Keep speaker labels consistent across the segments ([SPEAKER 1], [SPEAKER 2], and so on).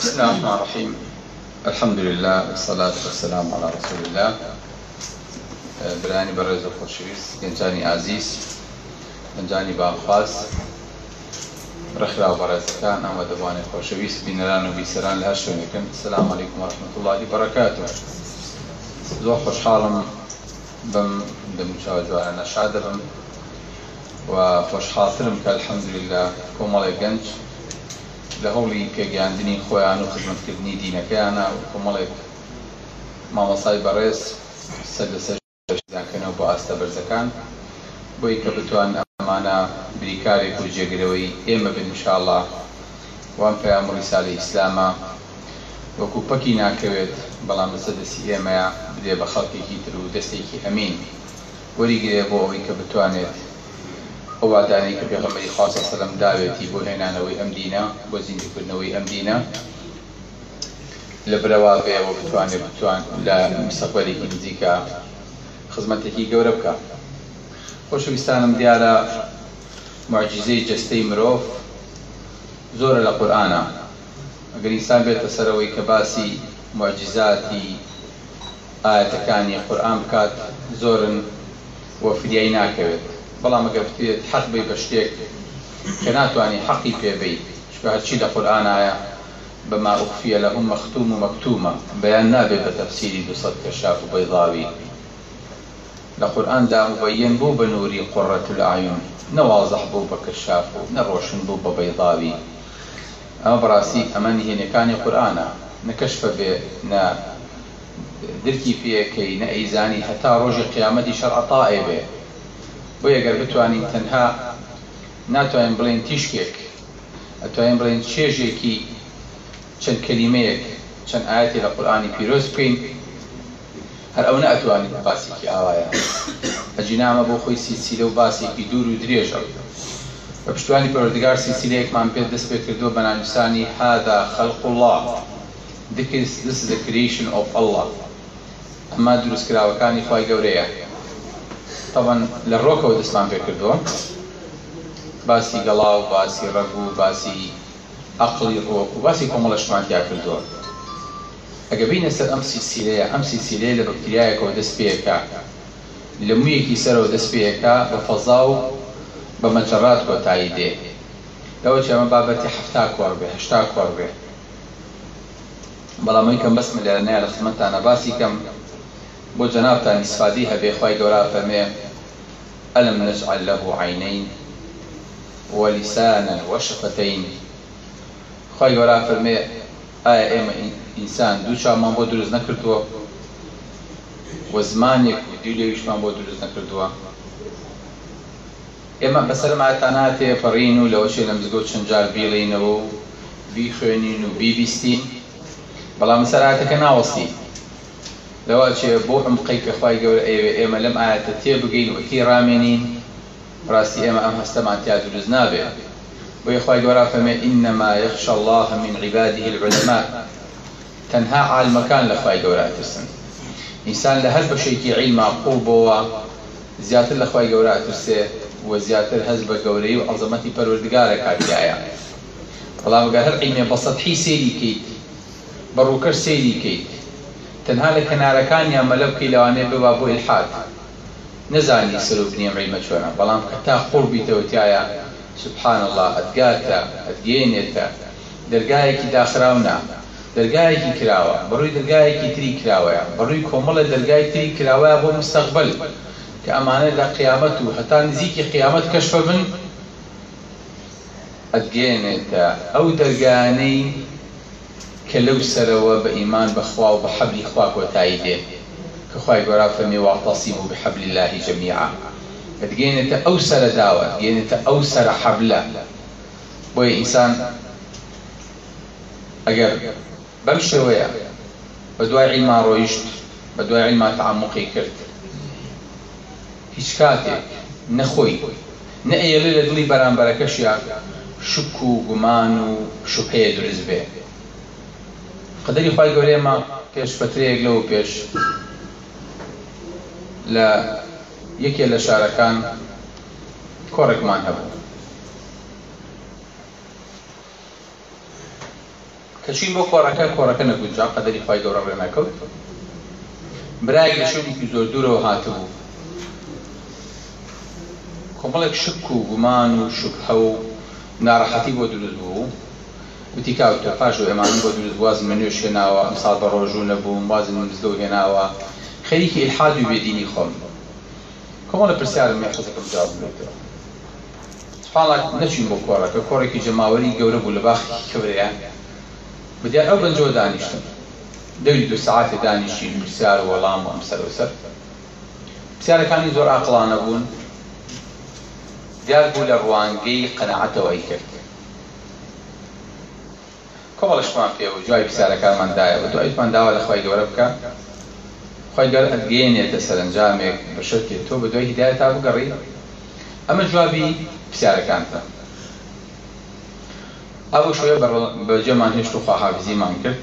[SPEAKER 1] بسم الله الرحمن الرحيم الحمد لله والصلاة والسلام على رسول الله براني برز خوشویست گەنجانی ئازیز گەنجانی باخواز ڕخرا بەڕێزەکان ئەمە دەبوانێت خۆشەویست بینەران و بیسەران لە هەر شوێنەکەم سلام علیکم ورحمة الله بەرەکاتەوە زۆر خۆشحاڵم بم دەموچاو جوانە نەشا دەبم و خۆشحاڵترم کە الحەمدلله کۆمەڵی گەنج لە هەوڵی پێگەاندنی خۆیان و خزمەتکردنی دینەکەیانە و کۆمەڵێک مامەسای بەڕێز سەر لەسەرداکەنەوە بۆ ئاستە بەرزەکان بۆی کە بتوان ئەمانە بریکارێک و جێگرەوەی ئێمە بنشاءله وان پەیامڕی سالی ئیسلامە وەکو پەکی ناکەوێت بەڵام لەسە دەستی ئێمەیە بدێ بە خەڵکێکی تر و دەستێکی ئەمین وەریگرێ بۆ ئەوەی کە بتوانێت ئەو وادانەی کە پێغەمبەری خاصە سەلەم داوێتی بۆ هێنانەوەی ئەم دینە بۆ زیندکردنەوەی ئەم دینە لە برەواقەیەوە بتوانێت بتوان لە سەفەرێکی نزیکە خزمەتێکی گەورە بکە خۆشویستانم دیارە معجزەی جستەی مرۆڤ زۆرە لە قورآانە ئەگەریسان بێتە سەرەوەی کە باسی معجززاتی ئاەتەکانی قورآان بکات زۆرن وەفریایی ناکەوێت بەڵام ئەگەفتێت حەق بی بە شتێک کە ناتوانانی حەقی پێبی هەرچی لە قورآانایە بەما ئوخفیە لە ئەم مەختوم و مەکتومە بەیان نابێت بە تەفسیری دو کەشاف و بەیضاوی لە قورآاندا وبەن بوو بە نووری قڕەت العیون نەوازەح بوو بە کەشاف و نەڕۆشن بوو بە بەیضاوی ئەمە بەڕاستی ئەمە هێنەکانی قورآانە نەکەشفە بێ نە درکی پێەکەی نە ئەیزانی هەتا ڕۆژی قیامەتی شەرعتاائێ بێ بۆ ئەگەر بتوانین تەنها ناتوانین بڵێن تیشکێک ئەتوانین بڵێن چێژێکی چەند کەلیمەیەک چەند ئاەتی لە قورآانی پیرۆز بکەین هەر ئەو ناتوانین باسێکی ئاوایە ئەجینامە بۆ خۆی سیسیلە و باسێکی دوور و درێژە بە پشتوانی پەروەردگار سیسیلەیەکمان پێ دەست پێ کردووە بە نانووسانی هادا خەلق الله This is the creation of Allah ئەمە دروستکراوەکانی خی گەورەیە تەوان لە ڕۆکەوە دەستان پێ کردەوە باسی گەڵا و باسی ڕەگ و باسی ئەقلی ڕۆک و باسی کۆمەڵەشمانیا کردووە ئەگە بینە سەر ئەم سیسیلەیە ئەم سیسیلەیە لە بەکتریایەکەوە دەست پێەکە لە مویەکی سەرەوە دەست پێەکە بە فەزا و بە مەجەڕات کۆتایی دێ لەوە چێمە بابەتی هەفتا کۆڕ بێ هشتا کۆڕ بێ بەڵامەی کەم بەسمە لەرەنەیە لە خزمەتانە باسی کەم بۆ جەنابتان ئیسفادی هەبێ خی گەورا فەرمێ ئەلم نەجعل له عینین ولسانا وشفتين خی گەورا فەرمێ ئایا ئێمە ئینسان دوو چامان بۆ دروست نەکردووە وە زمانێک و دیلێویشمان بۆ دروست نەکردووە ئێمە بەسەرماتاناتێ پەڕین و لەەوەشێ لە مزگۆ چەندجار بیڵینەوە و بیخوێنین و بیبیستین بەڵام سەراتەکە ناوەستی لەواچێ بۆ ئەم قەیکە خی گەورە ئێوێ ئێمە لەم ئاەتە تێ بگەین وەکی ڕامێنین ڕاستی ئێمە ئەم هەستەمان تیا دروست نابێت بۆی خی گەۆرا فەمێ ئینەما یخش الله من عیبادی العلماء تەنها عالمەکان لە خی گەورە ترسن ئینسان لە هەر بەشێکی عیلما قوبەوە زیاتر لە خی گەورە ترسێ وە زیاتر هەز بە گەورەی و عزەمەتی پەروەردگارە کاتیایە بەڵامگە هەر عینێ بەسەد هی سێریکەیت بەڕووکەر سێریکەیت تەنها لە کەنارەکانیان مەلە بکەی لەوانێ ببا بۆ ئلحاد نزانی سلوک نیەمەی مەچۆنە بەڵام کە تا قوڕبییتەوەتیایە سبحان الله ئەدگاتە ئەدگەێنێتە دەرگایەکی داخراونە دەرگایەکی کراوە بەڕووی دەرگایەکی تری کراوەیە بەڕووی کۆمەڵە دەرگای تری کراوەیە بۆ مستەقبل کە ئەمانە لە قیامەت و هەتا نزیکی قیامەت کەشفە بن ئەدگێنێتە ئەو دەرگانەی کە لەو سەرەوە بە ئیمان بەخوا و بە حەبلی خوا کۆتایی دێ کە خخوای گۆرا فەمی واتەسیم و بە حەبلی اللهی جەمیعا دگەێنێتە ئەو سرە داوە گێنێتە ئەو سرە حەبلە بۆیە ئینسان ئەگەر بەم شێوەیە بە دوای عیلما ڕۆیشت بە دوای عیلما تعمقی کرد هیچ کاتێک نەخۆی نە ئێلە لە دڵی بەرامبەرەکەشیان شک و گومان و شوپەیە دروست بێت قەدەری خی گەورێمە پێشپەترەیەک لەو پێش لە یەکێ لە شارەکان کۆڕێکمان هەبوو کەچین بۆ کۆڕەکە کۆڕەکە نەگونجا قەدەری خی گەورە ڕێ نەکەوت برای گەشوێکی زۆر دوورەوە هاتبوو کۆمەڵێک شک و گومان و شکهە و ناڕەحەتی بۆ دروست بوو وتی کاوتە پاش و ئەمان بۆ دووازم من نوێ شوێناوە ئەم ساڵ بە ڕۆژوو نەبووم وازم من بزدۆ هێناوە خەریکی الحاد و بێدینی خۆم کۆمەڵە پرسیارم مێخزەکەم جااب بێتەوە پاڵک نەچین بۆ کۆڕەکە کۆڕێکی جەماوەری گەورە بوو لە باخی کەوریان بدیار ئەو بەنجۆ دانیشتم دەوی دو ساعتی دانیشتین پرسیار وەڵام ئەم سەرسەر پرسیارەکانی زۆر ئاقلانە بوون دیار بوو لە ڕوانگەی قەنەعەتەوەی کرد کۆڵشمان پێ و جوای پرسیارەکانماندایەوە دوایتمان داوا لە خی گەورە بکە خی گەر ئەگەێنێتە سەرنجامێک بە شکێ تۆ بە دوای هدایە تا بگەڕی ئەمە جوابی پرسیارەکانتە ئەو شوێ بەجێمان هێشت و خواحافزیمان کرد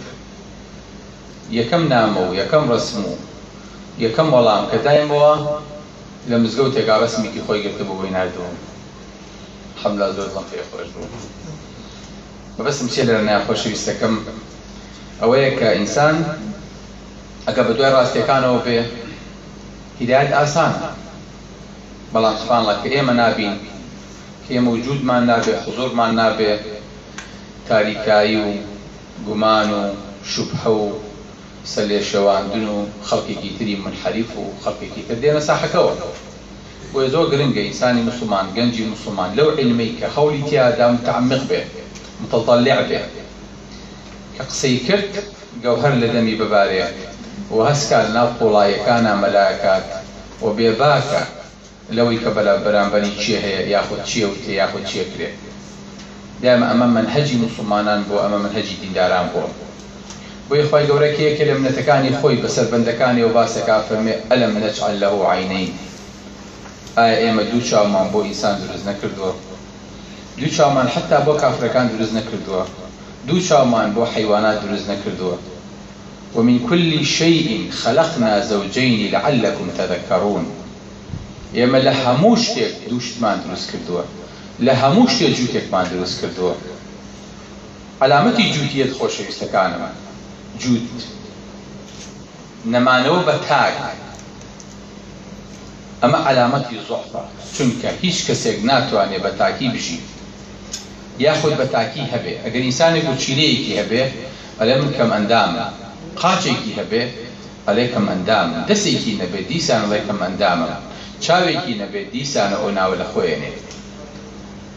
[SPEAKER 1] یەکەم نامە و یەکەم ڕسم و یەکەم وەڵام کە دایمەوە لە مزگەوت تێگا ڕسمێکی خۆی گرتە بۆ بۆی نردوم حەملا زۆر زەم پێ خۆش بوو. بەبستم چێ لە ناخۆشویستەکەم ئەوەیە کە ئینسان ئەگە بە دوای ڕاستیەکانەوە بێ هیدایت ئاسان بەڵام سوپان لە کە ئێمە نابین کە ئێمە وجودمان نابێ حزۆرمان نابێ تاریکایی و گومان و شوبحە و سەلێ شەواندن و خەڵکێکی تری منحریف و خەڵکێکی تر دێنە ساحەکەەوە بۆ زۆر گرنگە ئینسانی مسلمان گەنجی مسلمان لەو علمەی کە خەولی تیادا متعمق بێت متتەڵع بێ کە قسەی کرد گەوهر لە دەمی ببارێ و هەسکار ناو قوڵایەکان ئامەلاکات و بێباکە لەوەی کە بەلا بەرامبەری چیە هەیە یاخود چیە وتێ یاخود چێکرێ دامە ئەمە من هەجی مسلمانان بۆ ئەمە من هەجی دینداران بۆ بۆی خی گەورەکی یەکێ لە منەتەکانی خۆی بەسەر بەندەکانی و باسەکە فەرمێ ئەلە منەچ لەەوە عینەی ئایا ئێمە دوو چاومان بۆ ئینسان دروست نەکردووە دوو چامان حتا بۆ کافرەکان دروست نەکردووە دوو چامان بۆ حیوانات دروست نەکردووە ومن كل شيء خلقنا زوجين لعلكم تذكرون ئێمە لە هەموو شتێک دووشتمان دروست کردووە لە هەموو شتێک جووتێکمان دروست کردووە علامەتی جووتیت خۆشەویستەکانمان جووت نەمانەوە بە تاک ئەمە علامەتی زۆحبە چونکە هیچ کەسێک ناتوانێت بە تاکی بژیت یاخود بە تاکی هەبێ ئەگەر ئینسانێک و چیرەیەکی هەبێ ئەلێ من کەم ئەندامە قاچێکی هەبێ ئەلێکم ئەندامە دەسێکی نەبێت دیسان لێکم ئەندامە چاوێکی نەبێت دیسانە ئەو ناوە لە خۆیانێت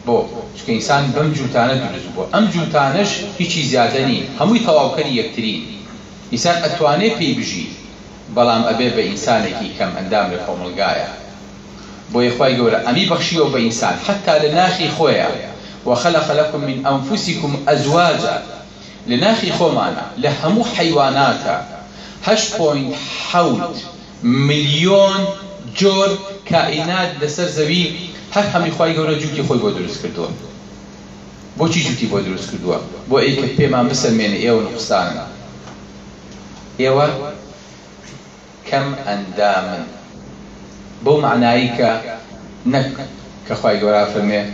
[SPEAKER 1] بۆ چکە ئینسان بەم جوتانە دروست بوو ئەم جوتانش هیچی زیادەنی هەمووی تەواوکەری یەکترین ئینسان ئەتوانێت پێی بژی بەڵام ئەبێ بە ئینسانێکی کەم ئەندام لە کۆمەلگایە بۆ یخوای گەورە ئەمی بەخشیەوە بە ئینسان حتا لە ناخی خۆیان وخلق لكم من أنفسكم أزواجا لناخي خومانا لهمو حيواناتا هش بوينت حوت مليون جۆر کائینات لەسەر زەوی هەر هەمی خی گەورە جوکی خۆی بۆ دروست کردووە بۆچی جوتی بۆ دروست کردووە بۆ ئەیکە پێمان مسلمێنە ئێوە نقصسانە ئێوە کەم ئەندامن بۆ معنایی کە نەک کە خی گەورا فەرمێ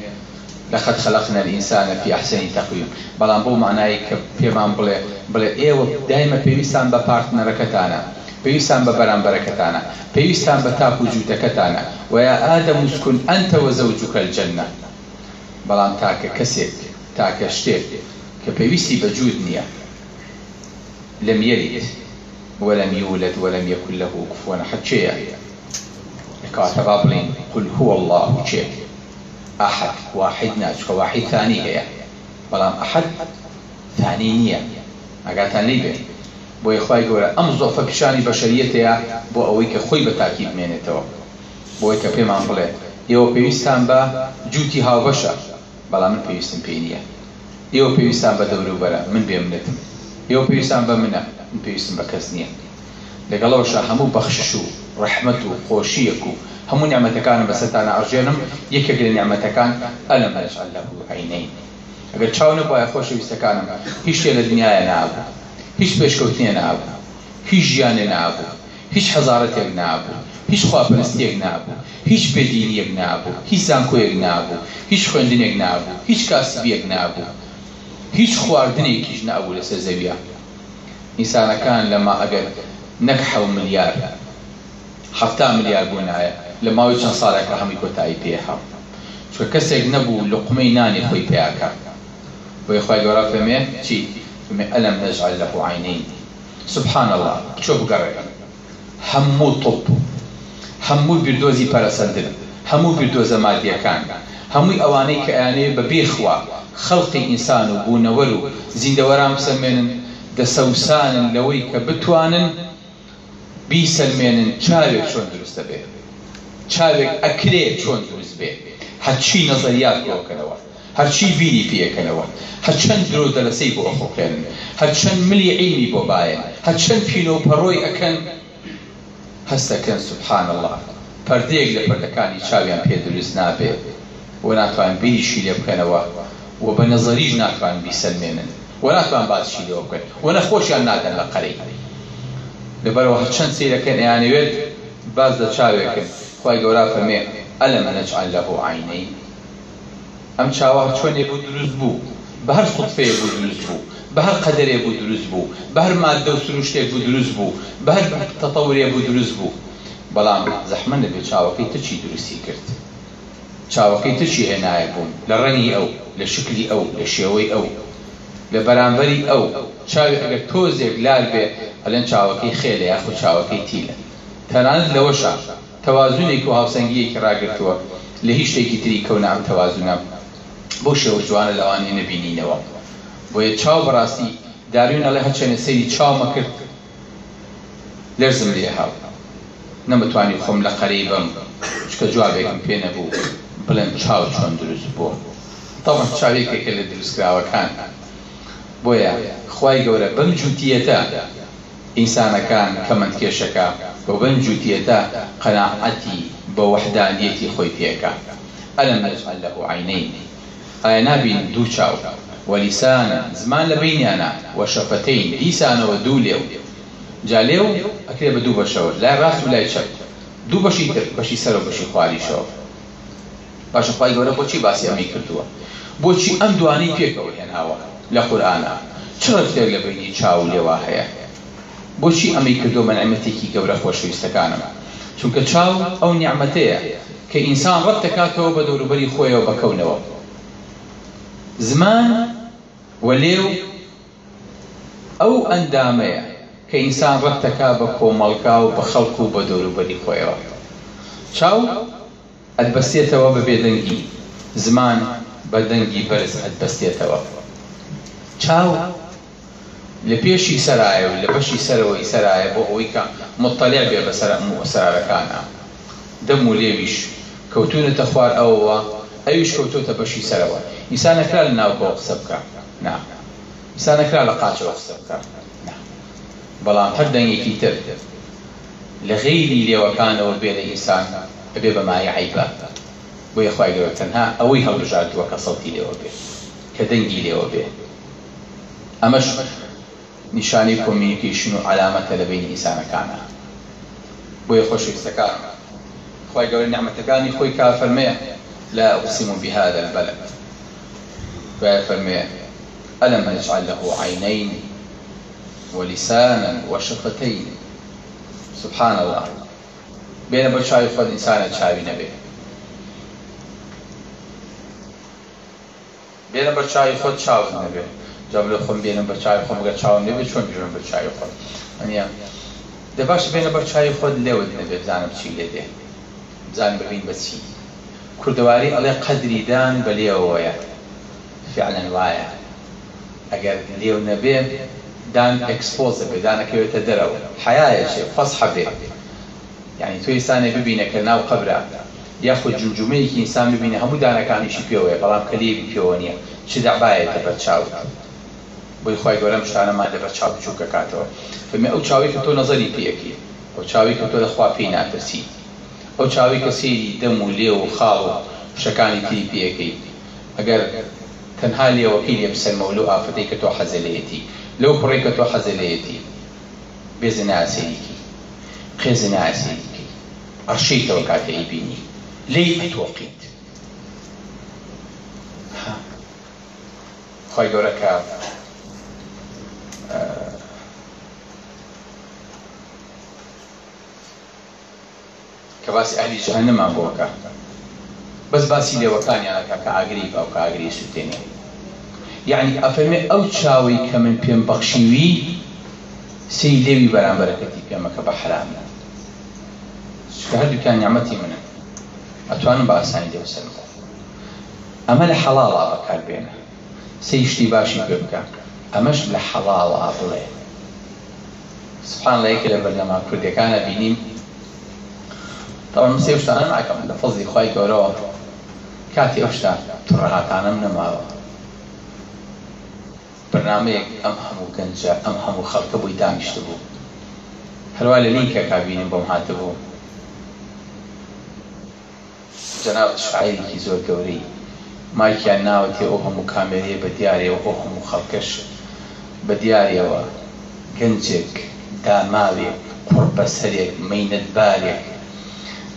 [SPEAKER 1] لەخەت خەلقنا الئینسانە پێ حسەنی تەقویم بەڵام بۆ مانایی کە پێمان بڵێ بڵێ ئێوە دایمە پێویستان بە پارتنەرەکەتانە پێویستان بە بەرامبەرەکەتانە پێویستان بە تاپ و جووتەکەتانە وە ئادە موسکن ئەتەوە زەوجوکەل جەنە بەڵام تاکە کەسێک تاکە شتێک کە پێویستی بەجود نییە لم يلد ولم يولد ولم يكن له كفوا حد شيئا كاتب قل هو الله شيء أحد واحد ناچکە واحد ثانی هەیە بەڵام أحد ثانی نییە ئەگاتان لی بێت بۆ یخوای گەورە ئەم زۆفە پیشانی بەشریەتەیە بۆ ئەوەی کە خۆی بە تاکی بمێنێتەوە بۆی کە پێمان بڵێ ئێوە پێویستان بە جوتی هاوبەشە بەڵام من پێویستم پێ نییە ئێوە پێویستان بە دەوروبەرە من بێمنێتم ئێوە پێویستان بە منە من پێویستم بە کەس نییە لەگەڵەوەشە هەموو بەخشش و ڕحمت و خۆشیەک و هەموو نیعممەتەکانم بەسەرتانە ئەژێنم یەکێک لە نیعممەتەکان ئەلم هەشعل لە عینەی ئەگەر چاونە بای خۆشەویستەکانم هیچ شتێ لە دنیاە نابوو هیچ پێشکەوتنیە نابوو هیچ ژیانێ نابوو هیچ حەزارەتێک نابوو هیچ خواپەرستێک نابوو هیچ بێدینیەک نابوو هیچ زانکۆیەک نابوو هیچ خوێندنێک نابوو هیچ کاسبیەک نابوو هیچ خواردنێکیش نابوو لەسەر زەویە ئینسانەکان لەما ئەگەر نەک حە ملیارە هەفتا ملیار بوونایە لە ماوەی چەند ساڵێکە هەمی کۆتایی پێها چکە کەسێک نەبوو لقمەی نانی خۆی پیاکە بۆی خی گەۆرا فەمێ چی ئەلم نەژعل لە عینەی سبحان الله چۆ بگەڕێن هەموو تۆپ هەموو بردۆزی پەرەسەندن هەموو بردۆزە مادیەکان هەمووی ئەوانەی کە ئەیانەیە بە بێخوا خەڵقی ئینسان و بوونەوەر و زیندەوەران بسەمێنن دەسەوسانن لەوەی کە بتوانن بیسەلمێنن چاوێک چۆن دروستە بێ چاوێک ئەکرێ چۆن دروست بێ هەچی نەزەریات بۆکەنەوە هەرچی بینی پێکەنەوە هەچەند درۆ دەرەسەی بۆ ئەخۆکێن هەرچەند ملی عیمی بۆ باە هەچەند پینۆپەڕۆی ئەەکەن هەستەکەن سبحان الله پردەیەک لە پردەکانی چاویان پێ دروست نابێت و ناتوان بینیشی لێ بکەنەوە و بە نەزەریش ناتوان بیسەلمێنن و ناتوان باسشی لێ بکەن و نەخۆشیان نادەن لە قەرەی لەبەرەوە چەند سیرەکەن ئەیانەوێت باز لە چاوێکن خی گەورا فەرمێ ئەلە منەجعل لەهۆ عینەی ئەم چاوە چۆنێ بوو دروست بوو بە هەر سوتفەیە بوو دروست بوو بە هەر قەدرێ بوو دروست بوو بە هەر مادە و سروشتێک بوو دروست بوو بە هەر تەتەورێ بوو دروست بوو بەڵام زەحمە لەبێ چاوەکەی تچی درستی کرد چاوەکەی تچی هێنایە بوون لە ڕەنی ئەو لە شکلی ئەو لە شێوەی ئەو لە بەرامبەری ئەو چاوی ئەگەر تۆزێک لار بێ ئەلێن چاوەکەی خێلە یاخو چاوەکەی تیلە تەنانەت لەوەشە تەوازونێک و هاوسەنگیەکی ڕاگرتووە لە هیچ شتێکی تری کەونا ئەم تەوازونە بۆ شێوە جوانە لەوانی نەبینینەوە بۆیە چاو بەڕاستی داروین ئەڵێ هەچێنە سەری چاومە کرد لەرزم لێ هاو نەمەتوانی خۆم لە قەریبم چکە جوابێکم پێ نەبوو بڵێن چاو چۆن دروست بووە تەمە چاوێکێکە لە دروستکراوەکان بۆیە خی گەورە بەم جوتیەتە ئینسانەکان کەمەند کێشەکە بە بەنج و تێتە قەناعەتی بە وەحدانیەتی خۆی پێەکە ئەلم نەجعل لەهو عینەین ئایا نابین دوو چاو وەلیسانە زمان لە بینیانە وەشەفەتەین ئیسانەوە دوو لێو جا لێو ئەکرێ بە دوو بەشەوە لای ڕاست و لای چەپ دوو بەشی تر بەشی سەر و بەشی خواریشەوە باشە خی گەورە بۆچی باسی ئەمی کردووە بۆچی ئەم دوانەی پێکەوە هێناوە لە قورآانە چڕ تێک لە بینی چاو لێوا هەیە بۆچی ئەمەی کردو من ئەمەتێکی گەورە خۆشویستەکانەوە چونکە چاو ئەو نیعممەەیە کە ئینسان ڕەت دەکاتەوە بە دەوروبەری خۆیەوە بەکەونەوە زمان وەلێو ئەو ئەندامەیە کە ئینسان ڕەت دەکا بە کۆمەڵکا و بە خەڵکو و بە دەوروبەری خۆیەوە چاو ئەدبەستێتەوە بە بێدەنگی زمان بە دەنگی بەرز ئەدبەستێتەوە چاو لە پێشی سەرایە و لە بەشی سەرەوەی سەرایە بۆ ئەوەی کە مطلع بێ بە سەرەکانە دەم و لێویش کەوتونەتە خوار ئەوەوە ئەویش کەوتۆتە بەشی سەرەوە ئیسانەکرا لە ناوکەوە قسە بکە نا ئیسانەکرا لە قاچەوە قسە بکە بەڵام هەر دەنگێکی تر لە غیری لێوەکانەوە بێنە ئینسان بێ بەمای عیبە بۆ یخوای گەوە تەنها ئەوەی هەڵژاردووە کە سەڵتی لێوە بێ کە دەنگی لێوە بێ ئەمەش نیشانی کۆمیکیشن و علامەتە لەبینی ئیسانەکانە بۆیە خۆشویستەکان خی گەوری نعممەتەکانی خۆی کافەرمەیە لا أقسم بهذا البلد فيفرمي ألم نجعل له عينين ولسانا وشفتين سبحان الله بين بشاي خد إنسان شاوي نبي بين بشاي خد شاوي نبي جاب لە خۆم بێنم بە چای خۆم گە چاوم نێ چۆن بژم بە چای خۆم ئەنیە دە باش بێنە بە چای خۆت لێوت نەبێ بزانم چی لێ دێ بزان ببین بەچی کوردەواری ئەڵێ قەدریدان بە لێەوەیە فعلەن وایە ئەگەر لێو نەبێ دان ئەکسپۆزە بێ دانەکەوێتە دەرەوە حیاەشێ فەسحە بێ یعنی توی سانێ ببینەکە ناو قەبرا یاخود جوجومەیەکی ئینسان ببینە هەموو دانەکانیشی پێوەیە بەڵام کەلێوی پێوە نیە چ دەعبایەتە بەرچاوە بۆی خی گەورەم شارەمان لە بە چاو بچوو کەکاتەوە فمە ئەو چاوی کە تۆ نظری پێەکی ئەو چاوی کە تۆ لەخوا پێی ناپەسی ئەو چاوی کە سێری دەم و لێ و خاوە شەکانی تری پێەکەی ئەگەر تەنها لێوەکی لێ بسەرمە لەو ئافرەتی کە تۆ حەزلێتی لەو کوڕی کە تۆ حەزلێتی بێز ناسەیەکی خێز ناسەیەکی ئەرشیتەوە کاتەی بینی لی ئەتۆقیت خی گەورە کە کە باسی ئەلی جەهنەمان بۆکە بەس باسی لێوەکانیانەکە کە ئاگری بە و کە ئاگری سوتێنێ یعنی ئەفەرمێ ئەو چاوی کە من پێم بەخشیوی سی لێوی بەرامبەرەکەتی پێمەکە بە حرامە چکە هەردووکان نیامەتی منە ئەتوانم بە ئاسانی دێوسەر ئەمە لە حەڵاڵا بەکار بێنە سەی شتی باشی پێ بکات ئەمەش لە حەڵاڵا بڵێ سوپان لە یەکە لە بەرنەما کوردەکانە بینیم تاوام سێ شتانە ناکەم لە فەزی خی گەورەوە کاتی ئەوشتا توڕەهاتانم نەماوە بەنامەیەک ئەم هەموو گەنجە ئەم هەموو خەڵکە بووی دانیشت بوو هەروە لە لینکە کابینم بۆم هاتبوو جەناب شاعرێکی زۆر گەورەی مایکیان ناوەتی ئەو هەموو کامێریە بە دیارێ و ئەو هەموو خەڵکەشت بە دیارەوە گەنجێک داماوێک قورپەسەرێک مینەتبارێک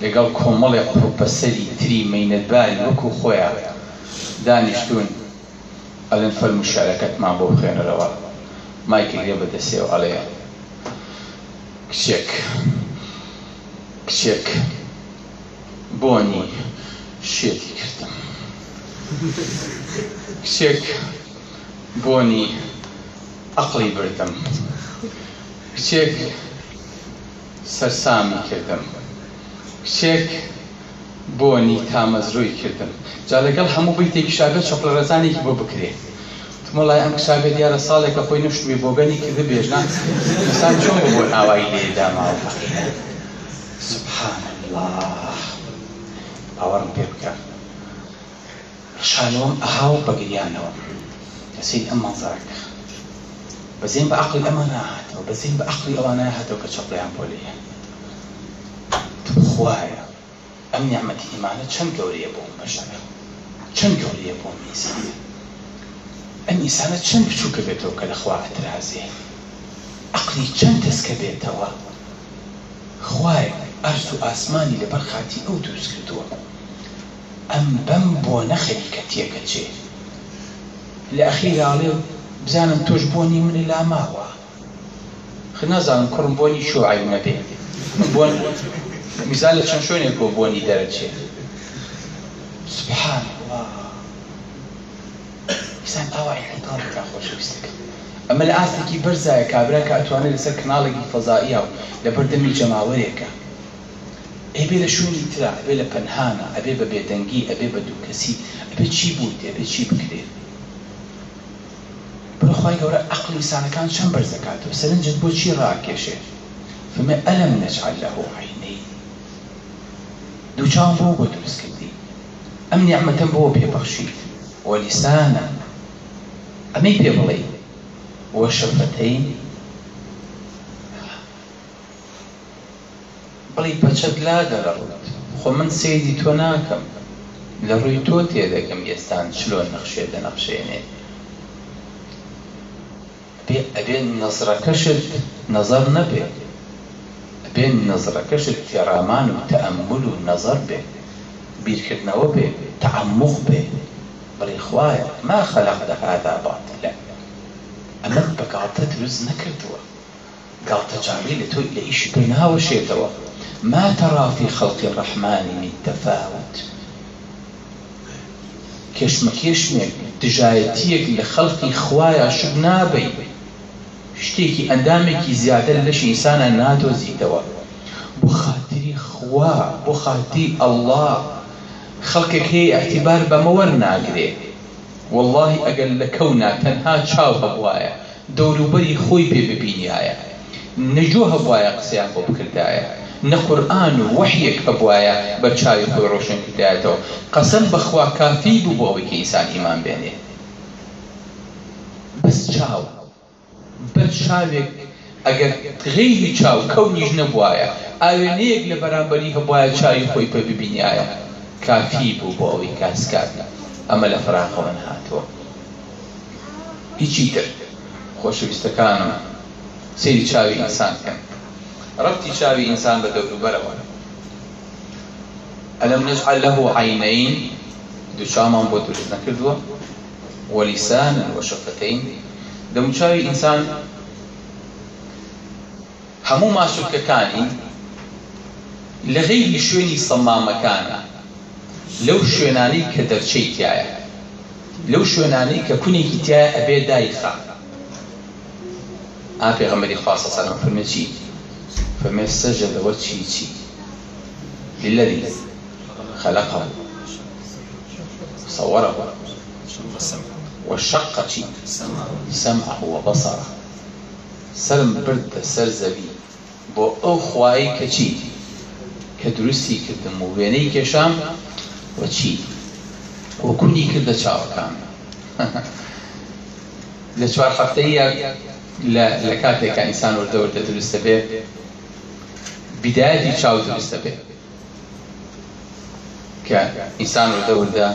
[SPEAKER 1] لەگەڵ کۆمەڵێک قورپەسەری تری مینەتباری وەکو خۆیان دانیشتون ئەلەن فەرم شارەکەتمان بۆ بخێنەرەوە مایکی لێ بەدەسێ و ئەڵەیە کچێک کچێک بۆنی شێتی کردم کچێک بۆنی ئەقلی بردم کچێک سەررسامی کردم کچێک بۆنی تامەزرۆی کردم جا لەگەڵ هەموو بیتێکی شابێت چۆپلە ڕزانێکی بۆ بکرێت مڵای ئەم کسابێت دیارە ساڵێکە خۆی نشتوی بۆگەنی کردە بێژنان ئسان چۆن بۆ ئاوایی لێداماوە سبحان الله باوەڕم پێ بکە شانەوەم ئەهاو بەگریانەوە کەسی ئەم مەزارکە بەزین بە عقل ئەمە ناهاتەوە بەزین بە عقلی ئەوە ناهاتەوە کە چەپڵیان پۆلیە خوایە ئەم نیامەتی ئیمانە چەند گەورەیە بۆ بەشەر چەند گەورەیە بۆ میسان ئەم ئیسانە چەند بچووکە بێتەوە کە لەخوا ئەترازێ عقلی چەند دەستکە بێتەوە خوای ئەرز و ئاسمانی لەبەر خاتی ئەو دروست کردووە ئەم بەم بۆ نەخەری کە تێکە چێت لە ئەخیراڵێ و بزانم تۆش بۆنی منی لا ماوە خنازانم کوڕم بۆنی شو عیمە بێ بۆن میزان لە چەند شوێنێک بۆ بۆنی دەرەچێ سبحان ئسان ئاوای حیتاڵێکا خۆشەویستەکە ئەمە لە ئاستێکی بەرزایە کابرا کە ئەتوانێت لەسەر کناڵێکی فەزاییە و لە بەردەمی جەماوەرێکە ئەبێ لە شوێنی ترا ئەبێ لە پەنهانە ئەبێ بە بێدەنگی ئەبێ بە دووکەسی ئەبێ چی بوو ئەبێ چی بکرێت بخوای گەورە عقلی سانەکان چەند بەرزەکاتەوە سەرنجت بۆچی ڕاکێشێ فمە ئەلم نەجعل لە عینەی دووچان بۆ بۆ دروستکردی ئەم نیعمەتەم بۆ پێبەخشیت وەلیسانە ئەمەی پێ بڵێ وە شەفەتەی بڵی پەچەت لا دەڕڕوت خۆ من سێدی تۆ ناکەم لە ڕووی تۆ تێدەگەم ئێستان چلۆ نەخشێ دەنەخشێنێت ئەبێ نەزرەکەشت نظر نەبێ ئەبێ نەزرەکەشت فێرامان و تەعمل و نظر بێ بیرکردنەوە بێ تعمق بێ بڵی خوایە ما خەلق دەهادا باتلە ئەمە بەگاتە دروست نەکردووە گاتە جامی لە تۆی لە ئیش پێ ناوەشێتەوە ما تەڕافی خەڵکی ڕەحمانی می تەفاوت کێشمەکێشمێک دژایەتیەک لە خەڵکی خوایە شب نابی شتێکی ئەندامێکی زیاتر لەش ئینسانە ناتۆزیتەوە بۆ خاتری خوا بۆ خاتی ئەله خەڵکێک هەیە احتیبار بەمەوەەر ناگرێ والله ئەگەر لە کەونا تەنها چاو هەبواە دەوروبەری خۆی پێ ببینیایە نەجۆ هەبواە قسەیان بۆ بکردایە نەقورآن و وەحیەک هەبواە بە چاوی خۆی ڕۆشن کردایەتەوە قەسم بەخوا کافی بوو بۆ ئەوەی کە ئینسان ئیمان بێنێ بەس چاوە بەر شاوێک ئەگەر غیری چاو کەونیش نەبواە ئاوێنەیەک لە بەرامبەری هەبواە چاوی خۆی پە ببینایە کافی بوو بۆ ئەوەی کاسکارە ئەمە لە فراخەوەن هاتووە هیچی تر خۆشەویستەکانم سری چاوی ئینسانکەن ڕەتی چاوی ئینسان بە دەوروبەرەوە ئەلم نجعل له عینەین دوو چامان بۆ دروست نەکردووە وەلیسانن وەشەفتەین دەموچاوی ئینسان هەموو ماسوکەکانی لە غەیری شوێنی سەمامەکانە لەو شوێنانەی کە دەرچەی تایە لەو شوێنانەی کە کونێکی تایە ئەبێ دایخا ئاپی غەمەری خواستە سەرم فرمەچی فمە سەژە لەوە چی چی للذي خلقه صوره قسم وشقت سمعه وبصره سرم برد سر زەوی بۆ ئەو خوایی کە چی کە دروستی کردم و وێنەی کێشام وە چی وە کونی کردە چاوەکان لە چوار هەفتەیە لە کاتێکە ئینسان وەردەوردە دروستە بێ بیدایەتی چاو دروستە بێ کە ئینسان وەردەوردە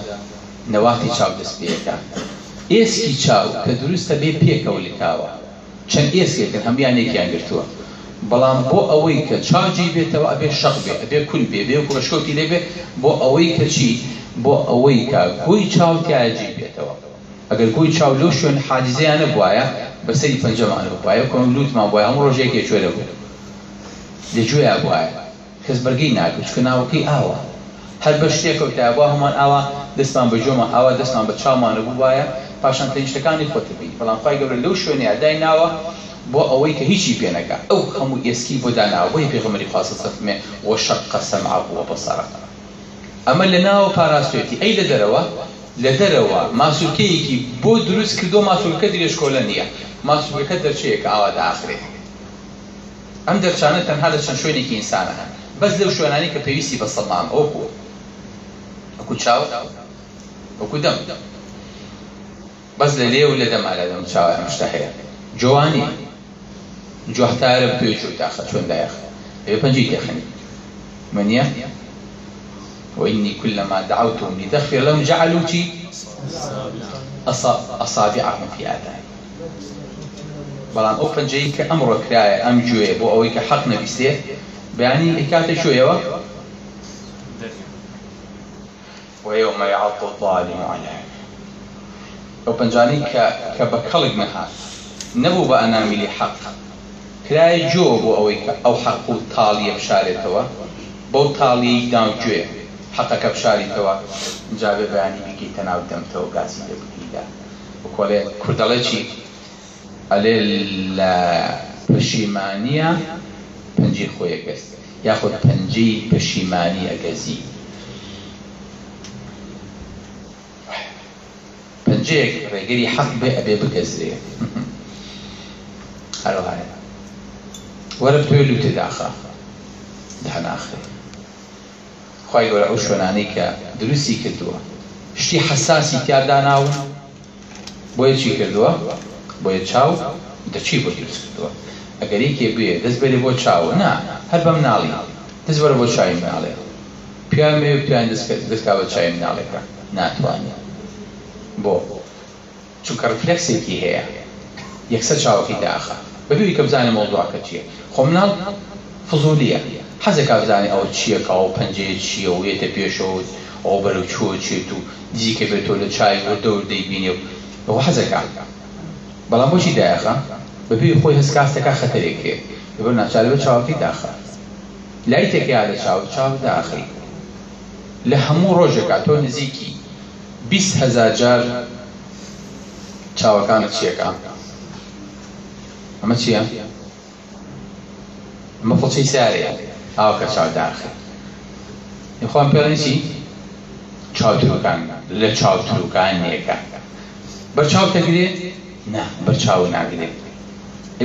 [SPEAKER 1] نەواتی چاو دەست پێەکە ئێسکی چاو کە دروستە بێ پێکەوە لکاوە چەند ئێسکێکە هەمیانێکیان گرتووە بەڵام بۆ ئەوەی کە چاجی بێتەوە ئەبێ شەق بێ ئەبێ کول بێ بێ کوڕشکۆتی لێبێ بۆ ئەوەی کەچی بۆ ئەوەی کە گوی چاوتیاجی بێتەوە ئەگەر گوی چاو لەو شوێن حادیزیانە بواە بەسەری پەنجەمان بواە کۆن لوتمان بواە ئەم ڕۆژێکی شوێرە بوو لەگوێ بواە کەس بەرگی ناکەچ کە ناوەکەی ئاوە هەر بە شتێکەوتابوو هەمان ئاوا دەستمان بە جۆمە ئاوا دەستمان بە چاومانە بوو وایە پاشان تەنیشتەکانی خۆتبی بەڵام خی گەورە لەو شوێنی ئەدای ناوە بۆ ئەوەی کە هیچی پێنەکە ئەو هەموو ئێسکی بۆ داناوەی پێغمەری خواستە سەفمێ وە شەقە سەما بووە بەسەرەکە ئەمە لە ناوە پاراستێتی ئەی لە دەرەوە لە دەرەوە ماسوولکەیەکی بۆ دروست کردو ماسوولکە درێشکۆلە نییە ماسوولەکە دەرچەیەکە ئاوا داخرێت ئەم دەرچانە تەنها لە چەند شوێنێکی ئینسانە هەن بەس لەو شوێنانی کە پێویستی بە سەڵام ئەو بوو ئەکو چاو ئەوکو دەم دەم بەس لە لێ و لە دەمالە دەم چاوە مشتەهەیە جوانی جوهتارە توێ چ تاخە چۆن دایخ لێ پەنجی تێخنی منە وإني كلما دعوتهم لتغفر لهم جعلوا أصابعهم في آذاني بەڵام ئەو پەنجەی کە ئەمڕۆ کرایە ئەم گوێ بۆ ئەوەی کە حەق نەویستێ بەیانی ئکاتە شوێەوە ويوم يعض الظالم على ئەو پنجانەی کە بە کەڵک نەهات نەبوو بە ئەنامیلی حەق کرای جۆ بۆ ئەوەی کە ئەو حەق و تاڵیە بشارێتەوە بەو تاڵی داوگوێ حەقەکە بشاریتەوە جاابێ بەیانی بکی تەناو دەمتەوە گازی لێ بکیدا کۆلێ کوردەڵێکی ئەلێ لە پشیمانە پەنجی خۆی ئەگەست یاخود پەنجی پشیمانی ئەگەزی گرنجێک ڕێگەری حەق بێ ئەبێ بگەزرێ هەروایە وەرە توێ لوتێ داخاخ دهناخێ خی گەورە ئەو شوێنانەی کە دروستی کردووە شتی حساسی تیادا ناون بۆیە چی کردووە بۆیە چاو دەچی بۆ دروست کردووە ئەگەریکێ بێ دەست بێری بۆ چاوە نا هەر بەم ناڵی دەست بەرە بۆ چای ناڵێ پیان مێ پیان دەستکە دەستکا بە چای ناڵێکە ناتوانێت بۆ چونکە ڕفلکسێکی هەیە یەکسەر چاوەکی داخە بەبیوی کە بزانم ئەوڵواکە چییە خۆمناڵ فزولیە حەزێکا بزانانی ئەو چیەکە و پەنجێ چیە و وێتە پێشەوە ئەو بەرەو چوە چێت و دیکە بێت تۆ لە چای وەردەور دەیبینێ و بەەوە حەزەکان بەڵام بۆچی دایخە بەبی خۆی هەسکاستەکە خەتەرێکێ لەبەر ناچال بە چاوەکی داخە لای تێکیا لە چاو چاو داخی لە هەموو ڕۆژێکا تۆ نزیکی هزار جار چاوەکانت چیەکە ئەمە چییە؟ ئەمە خۆچی سارەیە ئاوکە چاوداخێ خۆم پێڵنیی چاوتروکان لە چاوتروکان نیەکە بەرچاو دەگرێت نه بەرچاو ناگرێت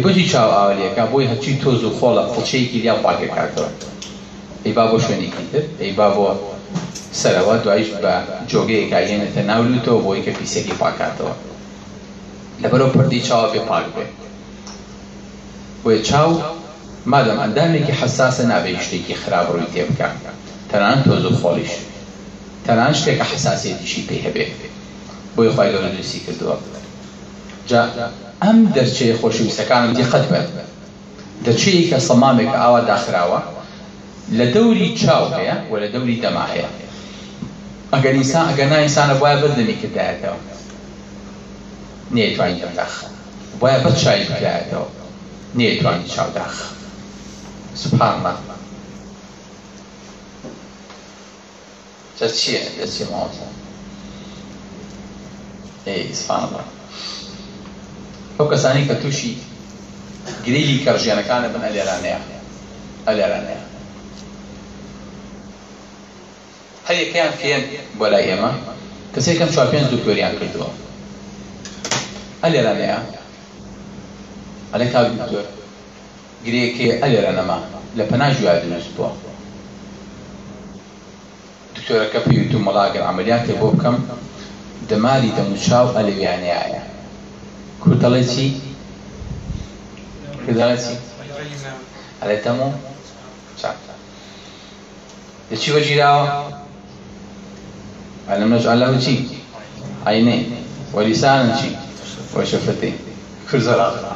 [SPEAKER 1] بۆچی چاو ئاولیەکە بۆی هەچی تۆز و خۆڵە فڵچەیەکی لیا پاکێکاتەوە ئەی با بۆ شوێنێکی تر ئەی با بۆ سەرەوە دوایش بە جۆگەیەکە یەنێتە ناولوتەوە بۆی کە پیسێکی پاکاتەوە لەبەرەوە پردی چاوە پێ پاک بێ بۆیە چاو مادەم ئەندامێکی حساسە نابێت شتێکی خراپ ڕووی تێ بکە تەنان تۆز و خۆڵیش تەنان شتێکە حساسێتیشی پێ هەبێت بۆی خی گەورە نووسی کردووە جا ئەم دەرچەیە خۆشویستەکانم دی خەت بێت دەچەیە کە سەمامێک ئاوا داخراوە لە دەوری چاو هەیە و لە دەوری دەما هەیە ئەگەر ئینسان ئەگەر نا ئینسانە وایە بەردەمی کردایەتەوە نێتوانی دەداخ وایە بەد چای بکرایەتەوە نێتوانی چاوداخ سبحان الله چە چییە دەچی ماوەزە ئەی سبحان الله ئەو کەسانی کە تووشی گریلی کەڕژێنەکانە بن ئەلێرانەیە ئەلێرانەیە هەیەکیان فێن بۆ لای ئێمە کەسێکم چوار پێنج دکتۆریان کردووە ئەلێرانەیە ئەلێ تا دکتۆر گرێکی ئەلێرانەما لە پەناژوای دروستبووە دکتۆرەکە پێوتو مەڵاگەر ئەعملیاتێ بۆ بکەم دەماری دەموچاو ئەلەویانەیە کورتەڵێ چی کردڵێ ئەلێ تەمو چاپ لە چی وەجیراوە علمش علم چی عینه و لسان چی و شفتین خرزر آخر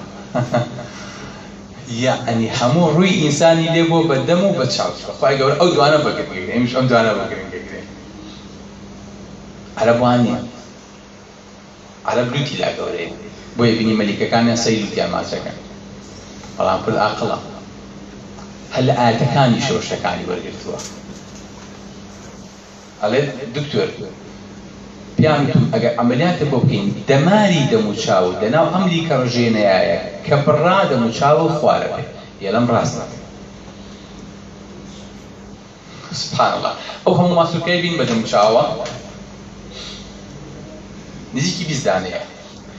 [SPEAKER 1] یعنی هەموو ڕووی ئینسانی لێ بۆ بە دەم و بە چاوخوای گەورە ئەو دوانە بەگرنگگرێ ئەمیش ئەم دوانە بەگرنگگرێ عەرەبوانە عەرەب لوتی لا گەورەیە بۆ یبینی مەلیکەکانیان سەی لوتیان ماچەکەن بەڵام پر ئاقڵە هەل ئاەتەکانی شۆشەکانی وەرگرتووە ئەڵێ دکتۆر پیان ئەگەر ئەمەلیاتە بۆ بکەین دەماری دەموچاو دەناو ئەمریکا ڕژێنەیە کە بڕا دەموچاو و خوارەکە یەلم ڕاستە سبحانڵ ئەو هەموو ماسوکەی بین بە دەموچاوە نزیکی بیزدانەیە